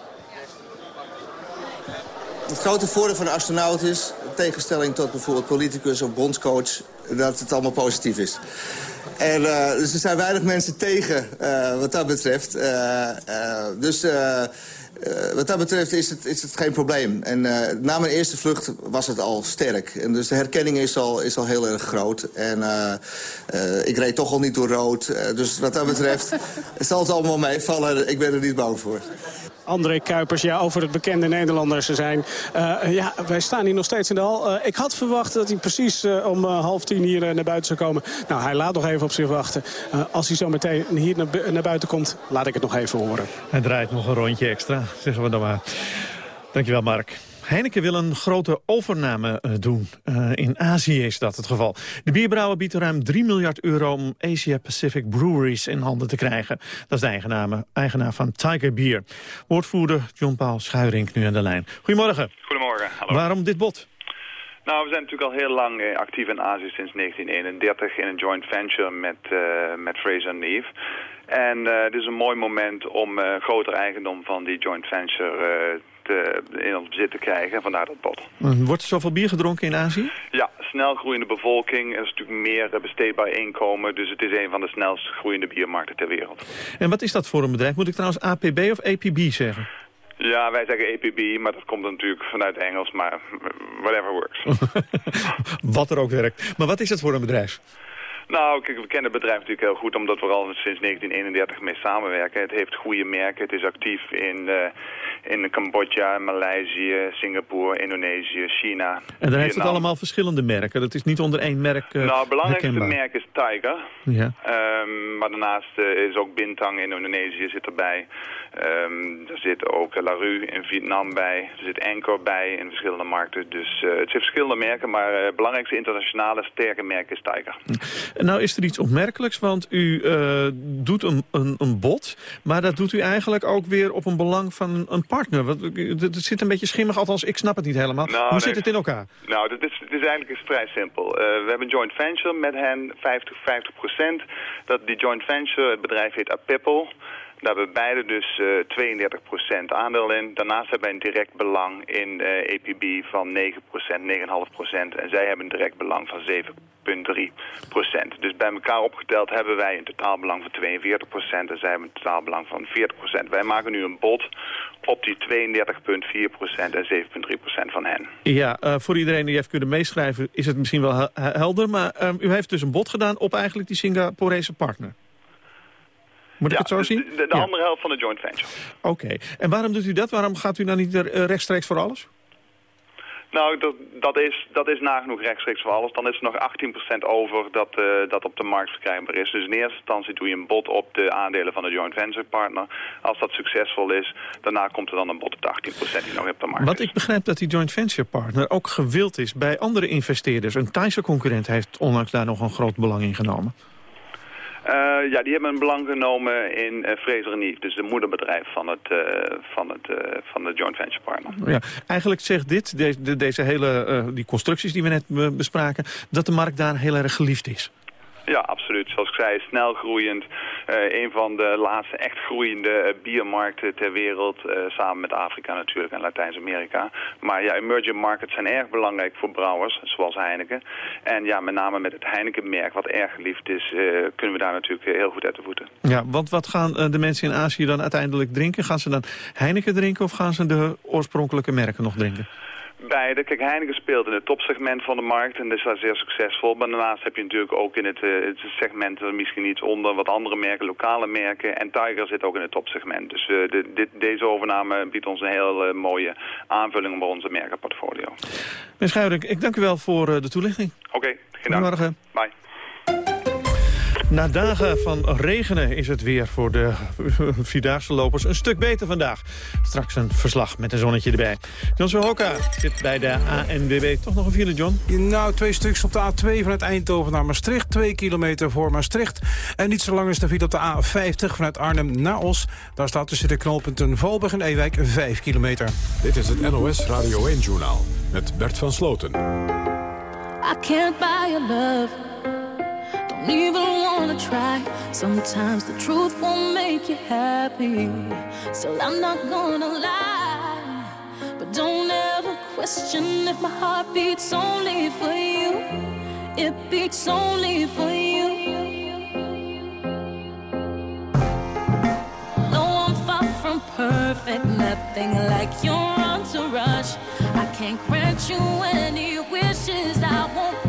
Het grote voordeel van een astronaut is, in tegenstelling tot bijvoorbeeld politicus of bondscoach, dat het allemaal positief is. En, uh, dus er zijn weinig mensen tegen uh, wat dat betreft. Uh, dus uh, wat dat betreft is het, is het geen probleem. En uh, na mijn eerste vlucht was het al sterk. En dus de herkenning is al, is al heel erg groot. En uh, ik reed toch al niet door rood. dus wat dat betreft [LAUGHS] zal het allemaal meevallen. Ik ben er niet bang voor. André Kuipers, ja, over het bekende Nederlanders zijn. Uh, ja, wij staan hier nog steeds in de hal. Uh, ik had verwacht dat hij precies uh, om half tien hier naar buiten zou komen. Nou, hij laat nog even op zich wachten. als hij zo meteen hier naar, naar, buiten komt, laat ik het nog even horen. Hij draait nog een rondje extra, zeggen we dan maar. Dankjewel, Mark. Heineken wil een grote overname uh, doen. Uh, in Azië is dat het geval. De bierbrouwer biedt ruim 3 miljard euro om Asia Pacific Breweries in handen te krijgen. Dat is de eigenaar, eigenaar van Tiger Beer. Woordvoerder John Paul Schuiring nu aan de lijn. Goedemorgen. Goedemorgen, hallo. Waarom dit bod? Nou, we zijn natuurlijk al heel lang uh, actief in Azië sinds 1931 in een joint venture met, met Fraser Neve. En uh, dit is een mooi moment om uh, groter eigendom van die joint venture uh, te, in ons bezit te krijgen. Vandaar dat bod. Wordt er zoveel bier gedronken in Azië? Ja, snel groeiende bevolking. Er is natuurlijk meer besteedbaar inkomen. Dus het is een van de snelst groeiende biermarkten ter wereld. En wat is dat voor een bedrijf? Moet ik trouwens APB of APB zeggen? Ja, wij zeggen APB, maar dat komt natuurlijk vanuit Engels, maar whatever works. [LAUGHS] wat er ook werkt. Maar wat is dat voor een bedrijf? Nou, kijk, we kennen het bedrijf natuurlijk heel goed, omdat we al sinds 1931 mee samenwerken. Het heeft goede merken, het is actief in, uh, in Cambodja, Maleisië, Singapore, Indonesië, China. En dan heeft het allemaal verschillende merken, dat is niet onder één merk uh, Nou, het belangrijkste merk is Tiger. Ja. Um, maar daarnaast uh, is ook Bintang in Indonesië zit erbij. Um, er zit ook LaRue in Vietnam bij. Er zit Anchor bij in verschillende markten. Dus het zijn verschillende merken, maar het belangrijkste internationale sterke merk is Tiger. Nou is er iets opmerkelijks, want u uh, doet een, een, een bod... maar dat doet u eigenlijk ook weer op een belang van een partner. Het zit een beetje schimmig, althans ik snap het niet helemaal. Nou, Hoe zit het in elkaar? Nou, dat is, het is eigenlijk vrij simpel. Uh, we hebben een joint venture met hen, 50, 50 procent. Dat, die joint venture, het bedrijf heet Apipple... Daar hebben beide dus uh, eh, 32% aandeel in. Daarnaast hebben wij een direct belang in uh, eh, APB van 9%, 9,5%. En zij hebben een direct belang van 7,3%. Dus bij elkaar opgeteld hebben wij een totaalbelang van 42% en zij hebben een totaalbelang van 40%. Wij maken nu een bod op die 32,4% en 7,3% van hen. Ja, uh, voor iedereen die even kunnen meeschrijven is het misschien wel helder. Maar uh, u heeft dus een bod gedaan op eigenlijk die Singaporese partner. Moet ik het zo zien? De, de andere helft van de joint venture. Oké. En waarom doet u dat? Waarom gaat u dan niet eh, rechtstreeks voor alles? Nou, dat, dat, is, dat is nagenoeg rechtstreeks voor alles. Dan is er nog 18% over dat, uh, dat op de markt verkrijgbaar is. Dus in eerste instantie doe je een bod op de aandelen van de joint venture partner. Als dat succesvol is, daarna komt er dan een bod op de 18% die nog op de markt Wat ik begrijp dat die joint venture partner ook gewild is bij andere investeerders. Een Thaise concurrent heeft onlangs daar nog een groot belang in genomen. Uh, ja, die hebben een belang genomen in uh, Fraser Neve, dus de moederbedrijf van, het, uh, van, het, van de joint venture partner. Ja, eigenlijk zegt dit, de, deze hele die constructies die we net bespraken, dat de markt daar heel erg geliefd is. Ja, absoluut. Zoals ik zei, snel groeiend. Uh, een van de laatste echt groeiende uh, biermarkten ter wereld. Uh, samen met Afrika natuurlijk en Latijns-Amerika. Maar ja, emerging markets zijn erg belangrijk voor brouwers, zoals Heineken. En ja, met name met het Heineken-merk, wat erg geliefd is, kunnen we daar natuurlijk heel goed uit de voeten. Ja, want wat gaan de mensen in Azië dan uiteindelijk drinken? Gaan ze dan Heineken drinken of gaan ze de oorspronkelijke merken nog drinken? Beide. Kijk, Heineken speelt in het topsegment van de markt en is daar zeer succesvol. Maar daarnaast heb je natuurlijk ook in het, uh, het segment er misschien iets onder wat andere merken, lokale merken. En Tiger zit ook in het topsegment. Dus uh, de, dit, deze overname biedt ons een heel uh, mooie aanvulling op onze merkenportfolio. Meneer Schuiring, ik dank u wel voor de toelichting. Oké, okay. Goedemorgen. Bye. Na dagen van regenen is het weer voor de [LAUGHS] Vierdaagse lopers een stuk beter vandaag. Straks een verslag met een zonnetje erbij. John Sohoka zit bij de ANWB. Toch nog een file, John? Nou, twee stuks op de A2 vanuit Eindhoven naar Maastricht. Twee kilometer voor Maastricht. En niet zo lang is de file op de A50 vanuit Arnhem naar Os. Daar staat tussen de knooppunten Valburg en Ewijk 5 kilometer. Dit is het NOS Radio 1-journaal met Bert van Sloten. I can't buy your love. Don't even wanna try. Sometimes the truth won't make you happy. Still, I'm not gonna lie. But don't ever question if my heart beats only for you. It beats only for you. No, I'm far from perfect, nothing like your entourage. I can't grant you any wishes, I won't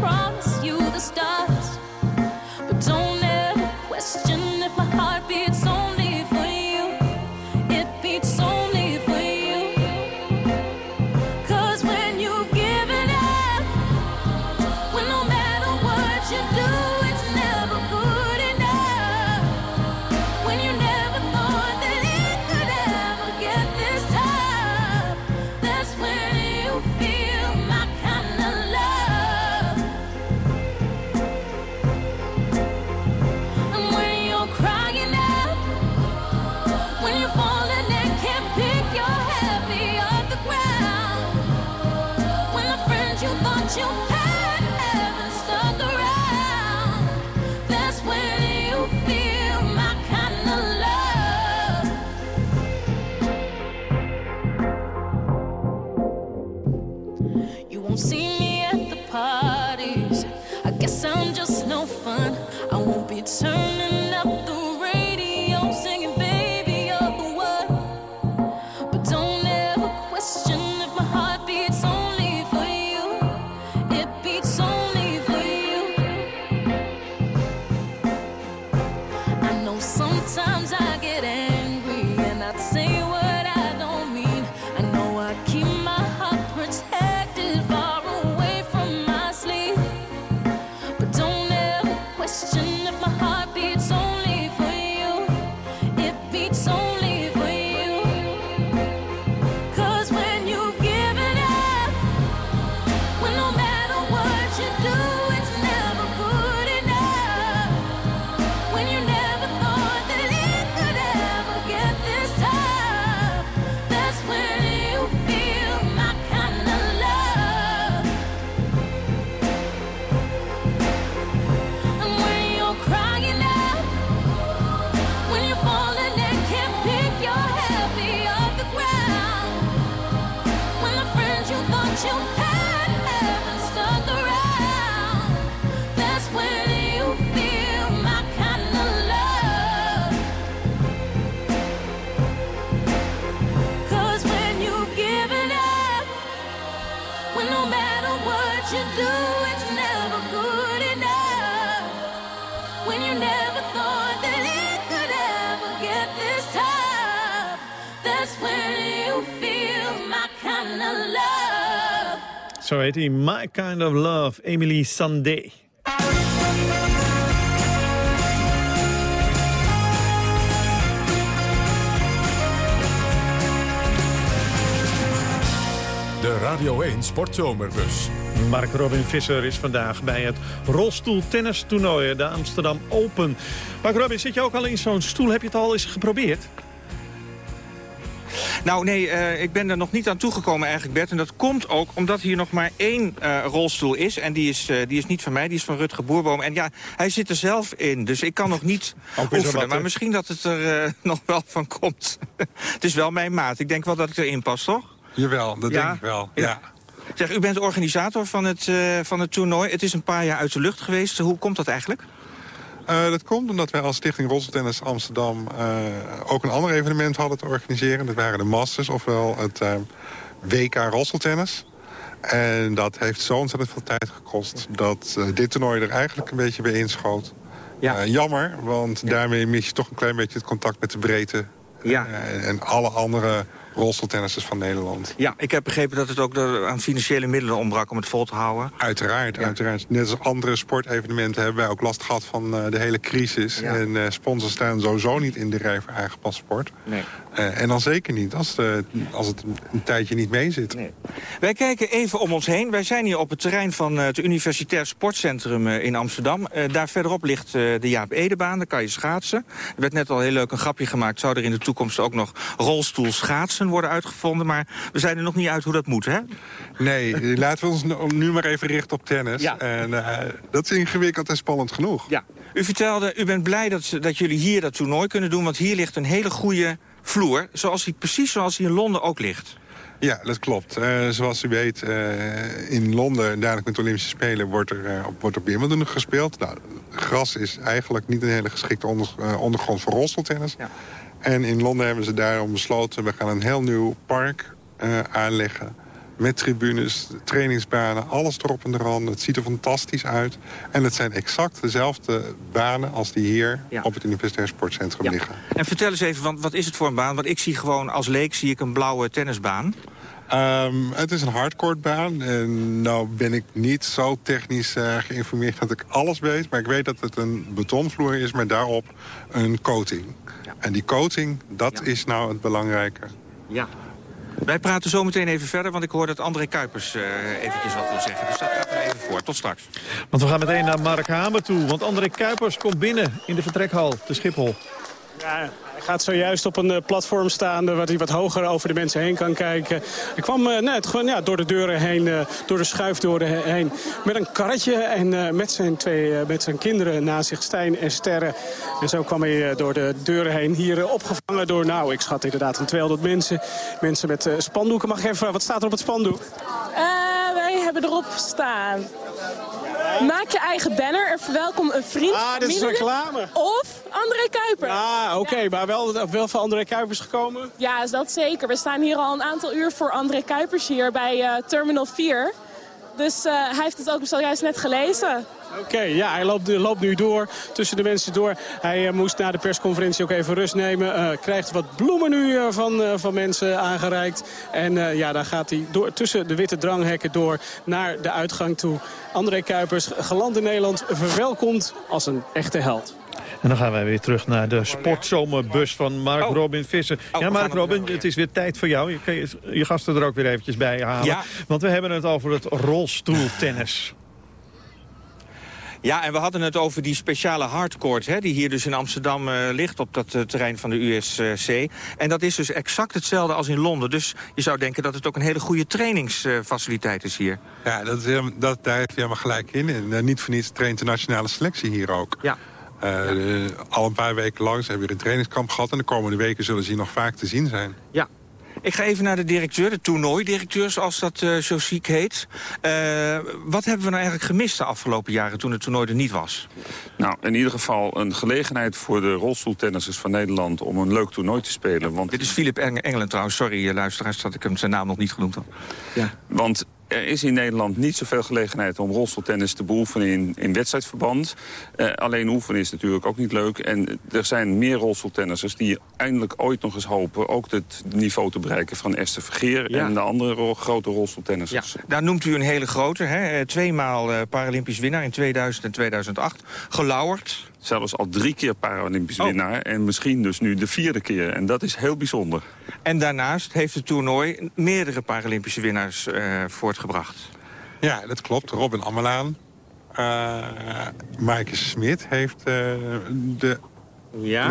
Zo heet hij, My Kind of Love, Emily Sandé. De Radio 1 Sportzomerbus. Mark Robin Visser is vandaag bij het rolstoeltennistoernooi, de Amsterdam Open. Mark Robin, zit je ook al in zo'n stoel? Heb je het al eens geprobeerd? Nou nee, uh, ik ben er nog niet aan toegekomen eigenlijk Bert. En dat komt ook omdat hier nog maar één uh, rolstoel is. En die is, uh, die is niet van mij, die is van Rutger Boerboom. En ja, hij zit er zelf in. Dus ik kan nog niet [LAUGHS] oefenen. Maar misschien dat het er [LAUGHS] nog wel van komt. [LAUGHS] het is wel mijn maat. Ik denk wel dat ik erin pas, toch? Jawel, dat denk ik wel. ja. ja. Zeg, u bent organisator van het, van het toernooi. Het is een paar jaar uit de lucht geweest. Hoe komt dat eigenlijk? Uh, dat komt omdat wij als Stichting Rolstoeltennis Amsterdam... Uh, ook een ander evenement hadden te organiseren. Dat waren de Masters, ofwel het WK Rolstoeltennis. En dat heeft zo ontzettend veel tijd gekost... dat dit toernooi er eigenlijk een beetje bij inschoot. Ja. jammer, want daarmee mis je toch een klein beetje het contact met de breedte. Ja. en alle andere rolstoeltennissers van Nederland. Ja, ik heb begrepen dat het ook aan financiële middelen ontbrak om het vol te houden. Uiteraard, uiteraard. Net als andere sportevenementen hebben wij ook last gehad van uh, de hele crisis. En uh, sponsors staan sowieso niet in de rij voor eigen paspoort. Nee. Uh, en dan zeker niet als, de, als het een tijdje niet mee zit. Nee. Wij kijken even om ons heen. Wij zijn hier op het terrein van het Universitair Sportcentrum in Amsterdam. daar verderop ligt de Jaap Edebaan, daar kan je schaatsen. Er werd net al heel leuk een grapje gemaakt. Zou er in de toekomst ook nog rolstoel schaatsen worden uitgevonden. Maar we zijn er nog niet uit hoe dat moet, hè? Nee, laten we ons nu maar even richten op tennis. Ja. En uh, dat is ingewikkeld en spannend genoeg. Ja. U vertelde, u bent blij dat, dat jullie hier dat toernooi kunnen doen... want hier ligt een hele goede vloer, zoals die, precies zoals die in Londen ook ligt. Ja, dat klopt. Uh, zoals u weet, uh, in Londen, dadelijk met de Olympische Spelen... wordt er uh, op, wordt op Wimbledon gespeeld. Nou, gras is eigenlijk niet een hele geschikte onder, ondergrond voor rolstoeltennis. Ja. En in Londen hebben ze daarom besloten... we gaan een heel nieuw park uh, aanleggen. Met tribunes, trainingsbanen, alles erop en eraan. Het ziet er fantastisch uit. En het zijn exact dezelfde banen als die hier ja. op het Universitair Sportcentrum ja. liggen. En vertel eens even, want wat is het voor een baan? Want ik zie gewoon als leek zie ik een blauwe tennisbaan. Um, het is een hardcourtbaan. En nou ben ik niet zo technisch uh, geïnformeerd dat ik alles weet. Maar ik weet dat het een betonvloer is met daarop een coating. En die coating, dat is nou het belangrijke. Ja. Wij praten zo meteen even verder, want ik hoor dat André Kuipers uh, eventjes wat wil zeggen. Dus dat gaat er even voor. Tot straks. Want we gaan meteen naar Mark Hamer toe. Want André Kuipers komt binnen in de vertrekhal te Schiphol. Ja, gaat zojuist op een uh, platform staan waar hij wat hoger over de mensen heen kan kijken. Ik kwam uh, net gewoon ja, door de deuren heen, door de schuifdeuren heen, met een karretje en met, zijn twee, met zijn kinderen naast zich, Stijn en Sterren. En zo kwam hij door de deuren heen, hier opgevangen door, nou, ik schat inderdaad een 200 mensen. Mensen met spandoeken. Mag even, wat staat er op het spandoek? wij hebben erop staan Maak je eigen banner en verwelkom een vriend. Ah, dit is reclame. Of André Kuiper. Ah, oké. Maar wel, wel van André Kuipers gekomen? Ja, is dat zeker. We staan hier al een aantal uur voor André Kuipers hier bij uh, Terminal 4. Dus uh, hij heeft het ook zojuist net gelezen. Oké, ja, hij loopt, loopt, nu door, tussen de mensen door. Hij uh, moest na de persconferentie ook even rust nemen. Uh, krijgt wat bloemen nu uh, van, van mensen aangereikt. En ja, dan gaat hij door, tussen de witte dranghekken door naar de uitgang toe. André Kuipers, geland in Nederland, verwelkomd als een echte held. En dan gaan wij weer terug naar de sportzomerbus van Mark oh. Robin Visser. Oh, ja, Mark Robin, het is weer tijd voor jou. Je kan je, je gasten er ook weer eventjes bij halen. Ja. Want we hebben het over het rolstoeltennis. Ja, en we hadden het over die speciale hardcourt... Hè, die hier dus in Amsterdam uh, ligt op dat uh, terrein van de USC. En dat is dus exact hetzelfde als in Londen. Dus je zou denken dat het ook een hele goede trainingsfaciliteit is hier. Ja, dat, is, dat, daar heb je helemaal gelijk in. En uh, niet voor niets traint de nationale selectie hier ook. Ja. Uh, al een paar weken lang. Ze hebben weer een trainingskamp gehad. En de komende weken zullen ze hier nog vaak te zien zijn. Ja, ik ga even naar de directeur, de toernooidirecteur, zoals dat uh, zo ziek heet. Uh, wat hebben we nou eigenlijk gemist de afgelopen jaren toen het toernooi er niet was? Nou, in ieder geval een gelegenheid voor de rolstoeltennissers van Nederland... om een leuk toernooi te spelen. Want... Dit is Philip Engelen trouwens. Sorry, luisteraars, dat ik hem zijn naam nog niet genoemd had. Ja. Want er is in Nederland niet zoveel gelegenheid om rolstoeltennis te beoefenen in, in wedstrijdverband. Uh, alleen oefenen is natuurlijk ook niet leuk. En er zijn meer rolstoeltennissers die eindelijk ooit nog eens hopen... ook het niveau te bereiken van Esther Vergeer en de andere grote rolstoeltennissers. Ja. Daar noemt u een hele grote, hè? tweemaal uh, Paralympisch winnaar in 2000 en 2008. Gelauwerd. Zelfs al drie keer Paralympisch oh. winnaar en misschien dus nu de vierde keer. En dat is heel bijzonder. En daarnaast heeft het toernooi meerdere Paralympische winnaars uh, voortgebracht. Ja, dat klopt. Robin Ammelaan. Uh, Maaike Smit heeft uh, de ja,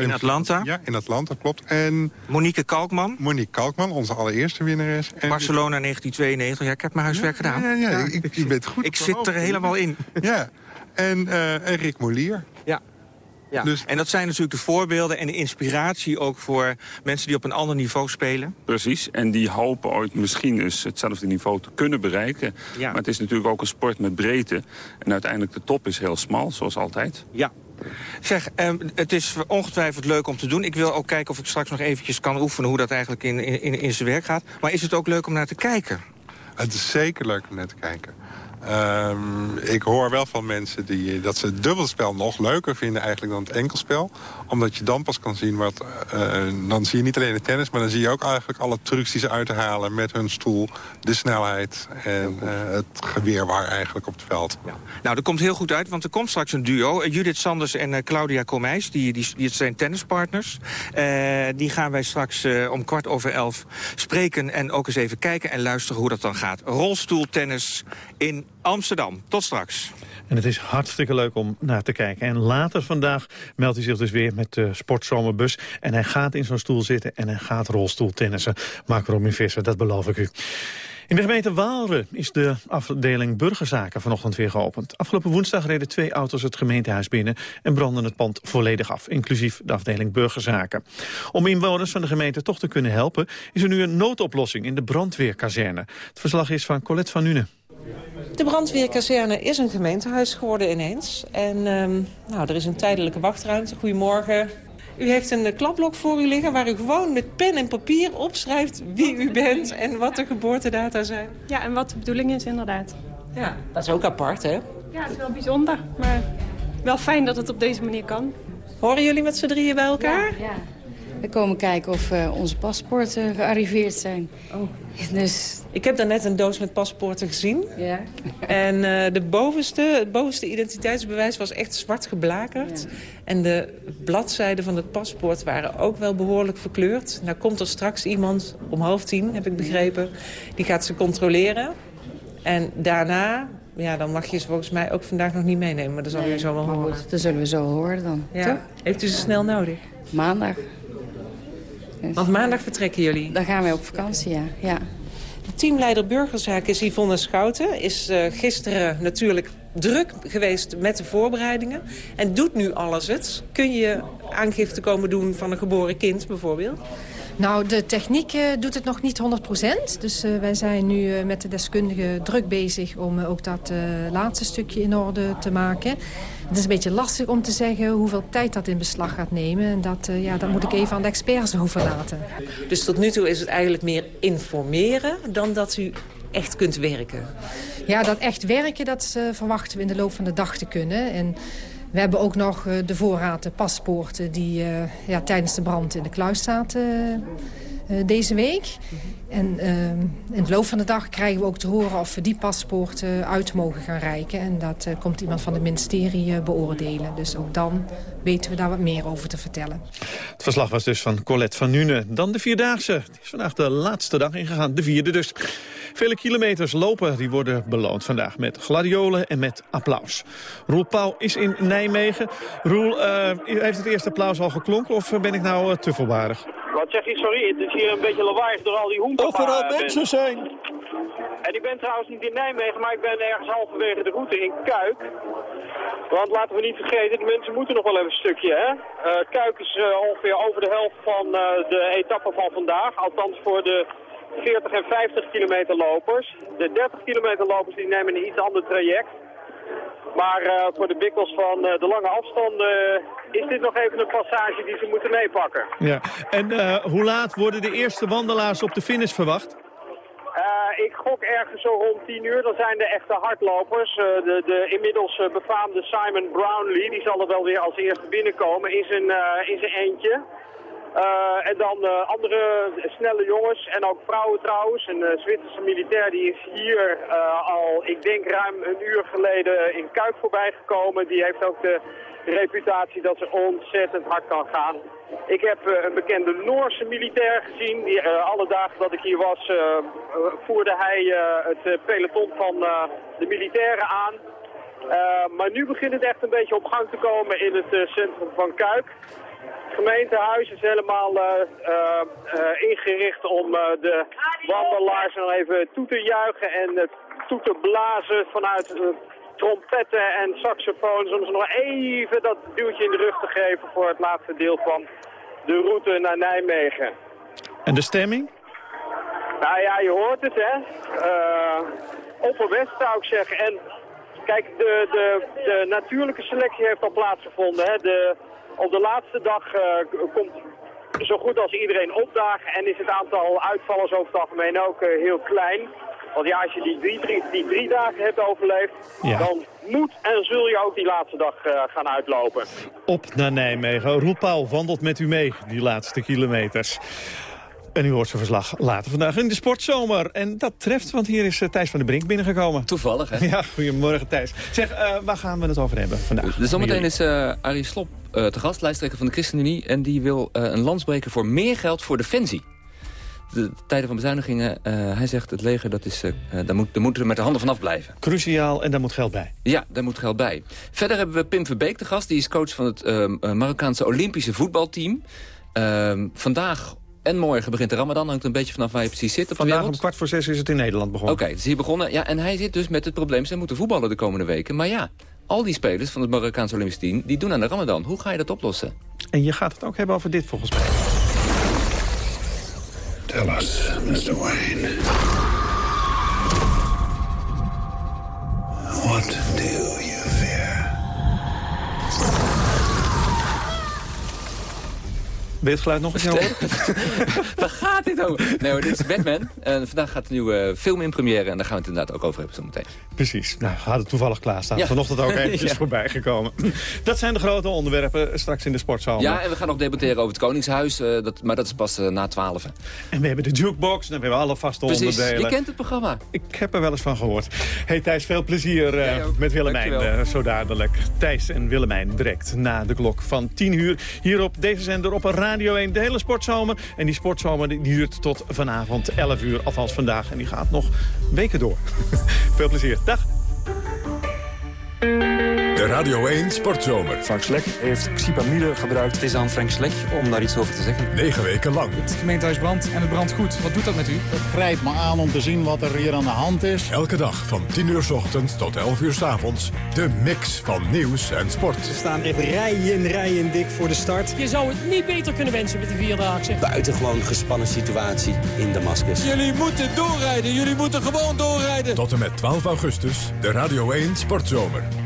in Atlanta. Ja, in Atlanta, klopt. En Monique Kalkman. Monique Kalkman, onze allereerste winnares. En Barcelona 1992. Ja, ik heb mijn huiswerk ja, gedaan. Ja, ja, ja. Ik, je bent goed. ik zit er helemaal in. Ja, en, uh, en Rick Molier. Ja. Dus... En dat zijn natuurlijk de voorbeelden en de inspiratie ook voor mensen die op een ander niveau spelen. Precies, en die hopen ooit misschien eens hetzelfde niveau te kunnen bereiken. Ja. Maar het is natuurlijk ook een sport met breedte. En uiteindelijk de top is heel smal, zoals altijd. Ja, Zeg, um, het is ongetwijfeld leuk om te doen. Ik wil ook kijken of ik straks nog eventjes kan oefenen... hoe dat eigenlijk in, in, in zijn werk gaat. Maar is het ook leuk om naar te kijken? Het is zeker leuk om naar te kijken. Um, ik hoor wel van mensen die, dat ze het dubbelspel nog leuker vinden eigenlijk dan het enkelspel. Omdat je dan pas kan zien wat... Uh, dan zie je niet alleen de tennis, maar dan zie je ook eigenlijk alle trucs die ze uithalen met hun stoel. De snelheid en uh, het geweerwaar eigenlijk op het veld. Ja. Nou, dat komt heel goed uit, want er komt straks een duo. Judith Sanders en Claudia Komijs, die, die, die zijn tennispartners. die gaan wij straks om kwart over elf spreken en ook eens even kijken en luisteren hoe dat dan gaat. Rolstoeltennis in Amsterdam. Tot straks. En het is hartstikke leuk om naar te kijken. En later vandaag meldt hij zich dus weer met de sportzomerbus. En hij gaat in zo'n stoel zitten en hij gaat rolstoeltennissen. Mark Robin Visser, dat beloof ik u. In de gemeente Waalre is de afdeling burgerzaken vanochtend weer geopend. Afgelopen woensdag reden twee auto's het gemeentehuis binnen... en brandden het pand volledig af, inclusief de afdeling burgerzaken. Om inwoners van de gemeente toch te kunnen helpen... is er nu een noodoplossing in de brandweerkazerne. Het verslag is van Colette van Nuenen. De brandweerkazerne is een gemeentehuis geworden ineens. En um, nou, er is een tijdelijke wachtruimte. Goedemorgen. U heeft een klapblok voor u liggen waar u gewoon met pen en papier opschrijft wie u bent en wat de geboortedata zijn. Ja, en wat de bedoeling is inderdaad. Ja, dat is ook apart, hè? Ja, het is wel bijzonder, maar wel fijn dat het op deze manier kan. Horen jullie met z'n drieën bij elkaar? Ja, ja. We komen kijken of uh, onze paspoorten gearriveerd zijn. Oh. Dus... Ik heb daarnet een doos met paspoorten gezien. Ja. En uh, de bovenste, het bovenste identiteitsbewijs was echt zwart geblakerd. Ja. En de bladzijden van het paspoort waren ook wel behoorlijk verkleurd. Nou komt er straks iemand om half tien, heb ik begrepen. Die gaat ze controleren. En daarna ja, dan mag je ze volgens mij ook vandaag nog niet meenemen. Maar dat zullen nee, we zo wel horen. dat zullen we zo horen dan. Ja. Heeft u ze snel nodig? Maandag. Want maandag vertrekken jullie? Dan gaan wij op vakantie, ja. ja. De teamleider burgerzaken is Yvonne Schouten. Is uh, gisteren natuurlijk druk geweest met de voorbereidingen. En doet nu alles het. Kun je aangifte komen doen van een geboren kind bijvoorbeeld? Nou, de techniek uh, doet het nog niet 100%. Dus uh, wij zijn nu uh, met de deskundigen druk bezig om ook dat laatste stukje in orde te maken. Het is een beetje lastig om te zeggen hoeveel tijd dat in beslag gaat nemen. En dat, ja, dat moet ik even aan de experts overlaten. Dus tot nu toe is het eigenlijk meer informeren dan dat u echt kunt werken? Ja, dat echt werken, dat verwachten we in de loop van de dag te kunnen. En we hebben ook nog uh, de voorraad paspoorten die ja, tijdens de brand in de kluis zaten deze week. En in het loop van de dag krijgen we ook te horen of we die paspoorten uit mogen gaan reiken. En dat komt iemand van het ministerie beoordelen. Dus ook dan weten we daar wat meer over te vertellen. Het verslag was dus van Colette van Nune. Dan de Vierdaagse. Het is vandaag de laatste dag ingegaan, de vierde dus. Vele kilometers lopen die worden beloond vandaag met gladiolen en met applaus. Roel Pauw is in Nijmegen. Roel, uh, heeft het eerste applaus al geklonken of ben ik nou uh, te voorbarig? Wat zeg je? Sorry, het is hier een beetje lawaai door al die hoenten. Overal mensen zijn. En ik ben trouwens niet in Nijmegen, maar ik ben ergens halverwege de route in Kuik. Want laten we niet vergeten, de mensen moeten nog wel even een stukje. Hè? Uh, Kuik is uh, ongeveer over de helft van uh, de etappe van vandaag. Althans voor de 40 en 50 kilometer lopers. De 30 kilometer lopers die nemen een iets ander traject. Maar uh, voor de bikkels van uh, de lange afstanden uh, is dit nog even een passage die ze moeten meepakken. Ja. En hoe laat worden de eerste wandelaars op de finish verwacht? ik gok ergens zo rond 10 uur. Dan zijn de echte hardlopers. de, de inmiddels befaamde Simon Brownlee, die zal er wel weer als eerste binnenkomen in zijn, in zijn eentje. Uh, en dan uh, andere snelle jongens en ook vrouwen trouwens. Een uh, Zwitserse militair die is hier al, ik denk ruim een uur geleden in Kuik voorbij gekomen. Die heeft ook de reputatie dat ze ontzettend hard kan gaan. Ik heb een bekende Noorse militair gezien. Die, alle dagen dat ik hier was voerde hij het peloton van de militairen aan. maar nu begint het echt een beetje op gang te komen in het centrum van Kuik. Het gemeentehuis is helemaal uh, uh, ingericht om de wandelaars nog even toe te juichen en toe te blazen vanuit trompetten en saxofoons. Om ze nog even dat duwtje in de rug te geven voor het laatste deel van de route naar Nijmegen. En de stemming? Nou ja, je hoort het hè. opperwest zou ik zeggen. En kijk, de, de, de natuurlijke selectie heeft al plaatsgevonden. Hè. De, op de laatste dag uh, komt zo goed als iedereen opdagen en is het aantal uitvallers over het algemeen ook uh, heel klein. Want ja, als je die drie, drie, die drie dagen hebt overleefd, ja. dan moet en zul je ook die laatste dag uh, gaan uitlopen. Op naar Nijmegen. Roel Pauw wandelt met u mee, die laatste kilometers. En u hoort zijn verslag later vandaag in de sportzomer. En dat treft, want hier is Thijs van der Brink binnengekomen. Toevallig, hè? Ja, goedemorgen Thijs. Zeg, uh, waar gaan we het over hebben vandaag? Dus zometeen is uh, Arie Slop uh, te gast, lijsttrekker van de ChristenUnie... en die wil een lans breken voor meer geld voor Defensie. De tijden van bezuinigingen, hij zegt het leger, dat is, daar, moet, daar moeten we met de handen vanaf blijven. Cruciaal en daar moet geld bij. Ja, daar moet geld bij. Verder hebben we Pim Verbeek te gast, die is coach van het Marokkaanse Olympische voetbalteam. Ehm, vandaag en morgen begint de Ramadan. Hangt een beetje vanaf waar je precies zit. Op Vandaag om kwart voor zes is het in Nederland begonnen. Oké, okay, is hier begonnen. Ja, en hij zit dus met het probleem... ze moeten voetballen de komende weken. Maar ja, al die spelers van het Marokkaanse Olympisch team... die doen aan de Ramadan. Hoe ga je dat oplossen? En je gaat het ook hebben over dit volgens mij. Tell us, Mr. Wayne. What do you Wil je het geluid nog eens? [LAUGHS] Waar gaat dit over? Nee hoor, dit is Batman. En vandaag gaat een nieuwe film in première. En daar gaan we het inderdaad ook over hebben zometeen. Precies. Nou, we hadden toevallig klaarstaan. Ja. Vanochtend ook eventjes [LAUGHS] ja. voorbij gekomen. Dat zijn de grote onderwerpen straks in de sportzaal. Ja, en we gaan nog debatteren over het Koningshuis. Uh, dat, maar dat is pas uh, na twaalf. En we hebben de jukebox. En we hebben alle vaste Precies. onderdelen. je kent het programma. Ik heb er wel eens van gehoord. Hey Thijs, veel plezier uh, met Willemijn zo dadelijk. Thijs en Willemijn direct na de klok van 10 uur. Hier op deze zender op Radio 1. De hele sportzomer. En die sportzomer die duurt tot vanavond 11 uur. Althans vandaag. En die gaat nog weken door. [LAUGHS] Veel plezier. Dag. De Radio 1 Sportzomer. Frank Slek heeft xipamide gebruikt. Het is aan Frank Slek om daar iets over te zeggen. Negen weken lang. Het gemeentehuis brandt en het brandt goed. Wat doet dat met u? Het grijpt me aan om te zien wat er hier aan de hand is. Elke dag van 10 uur s ochtends tot 11 uur s avonds. De mix van nieuws en sport. Ze staan echt rijen rijen dik voor de start. Je zou het niet beter kunnen wensen met die Vierdaagse. Buitengewoon gespannen situatie in Damascus. Jullie moeten doorrijden. Jullie moeten gewoon doorrijden. Tot en met 12 augustus. De Radio 1 Sportzomer.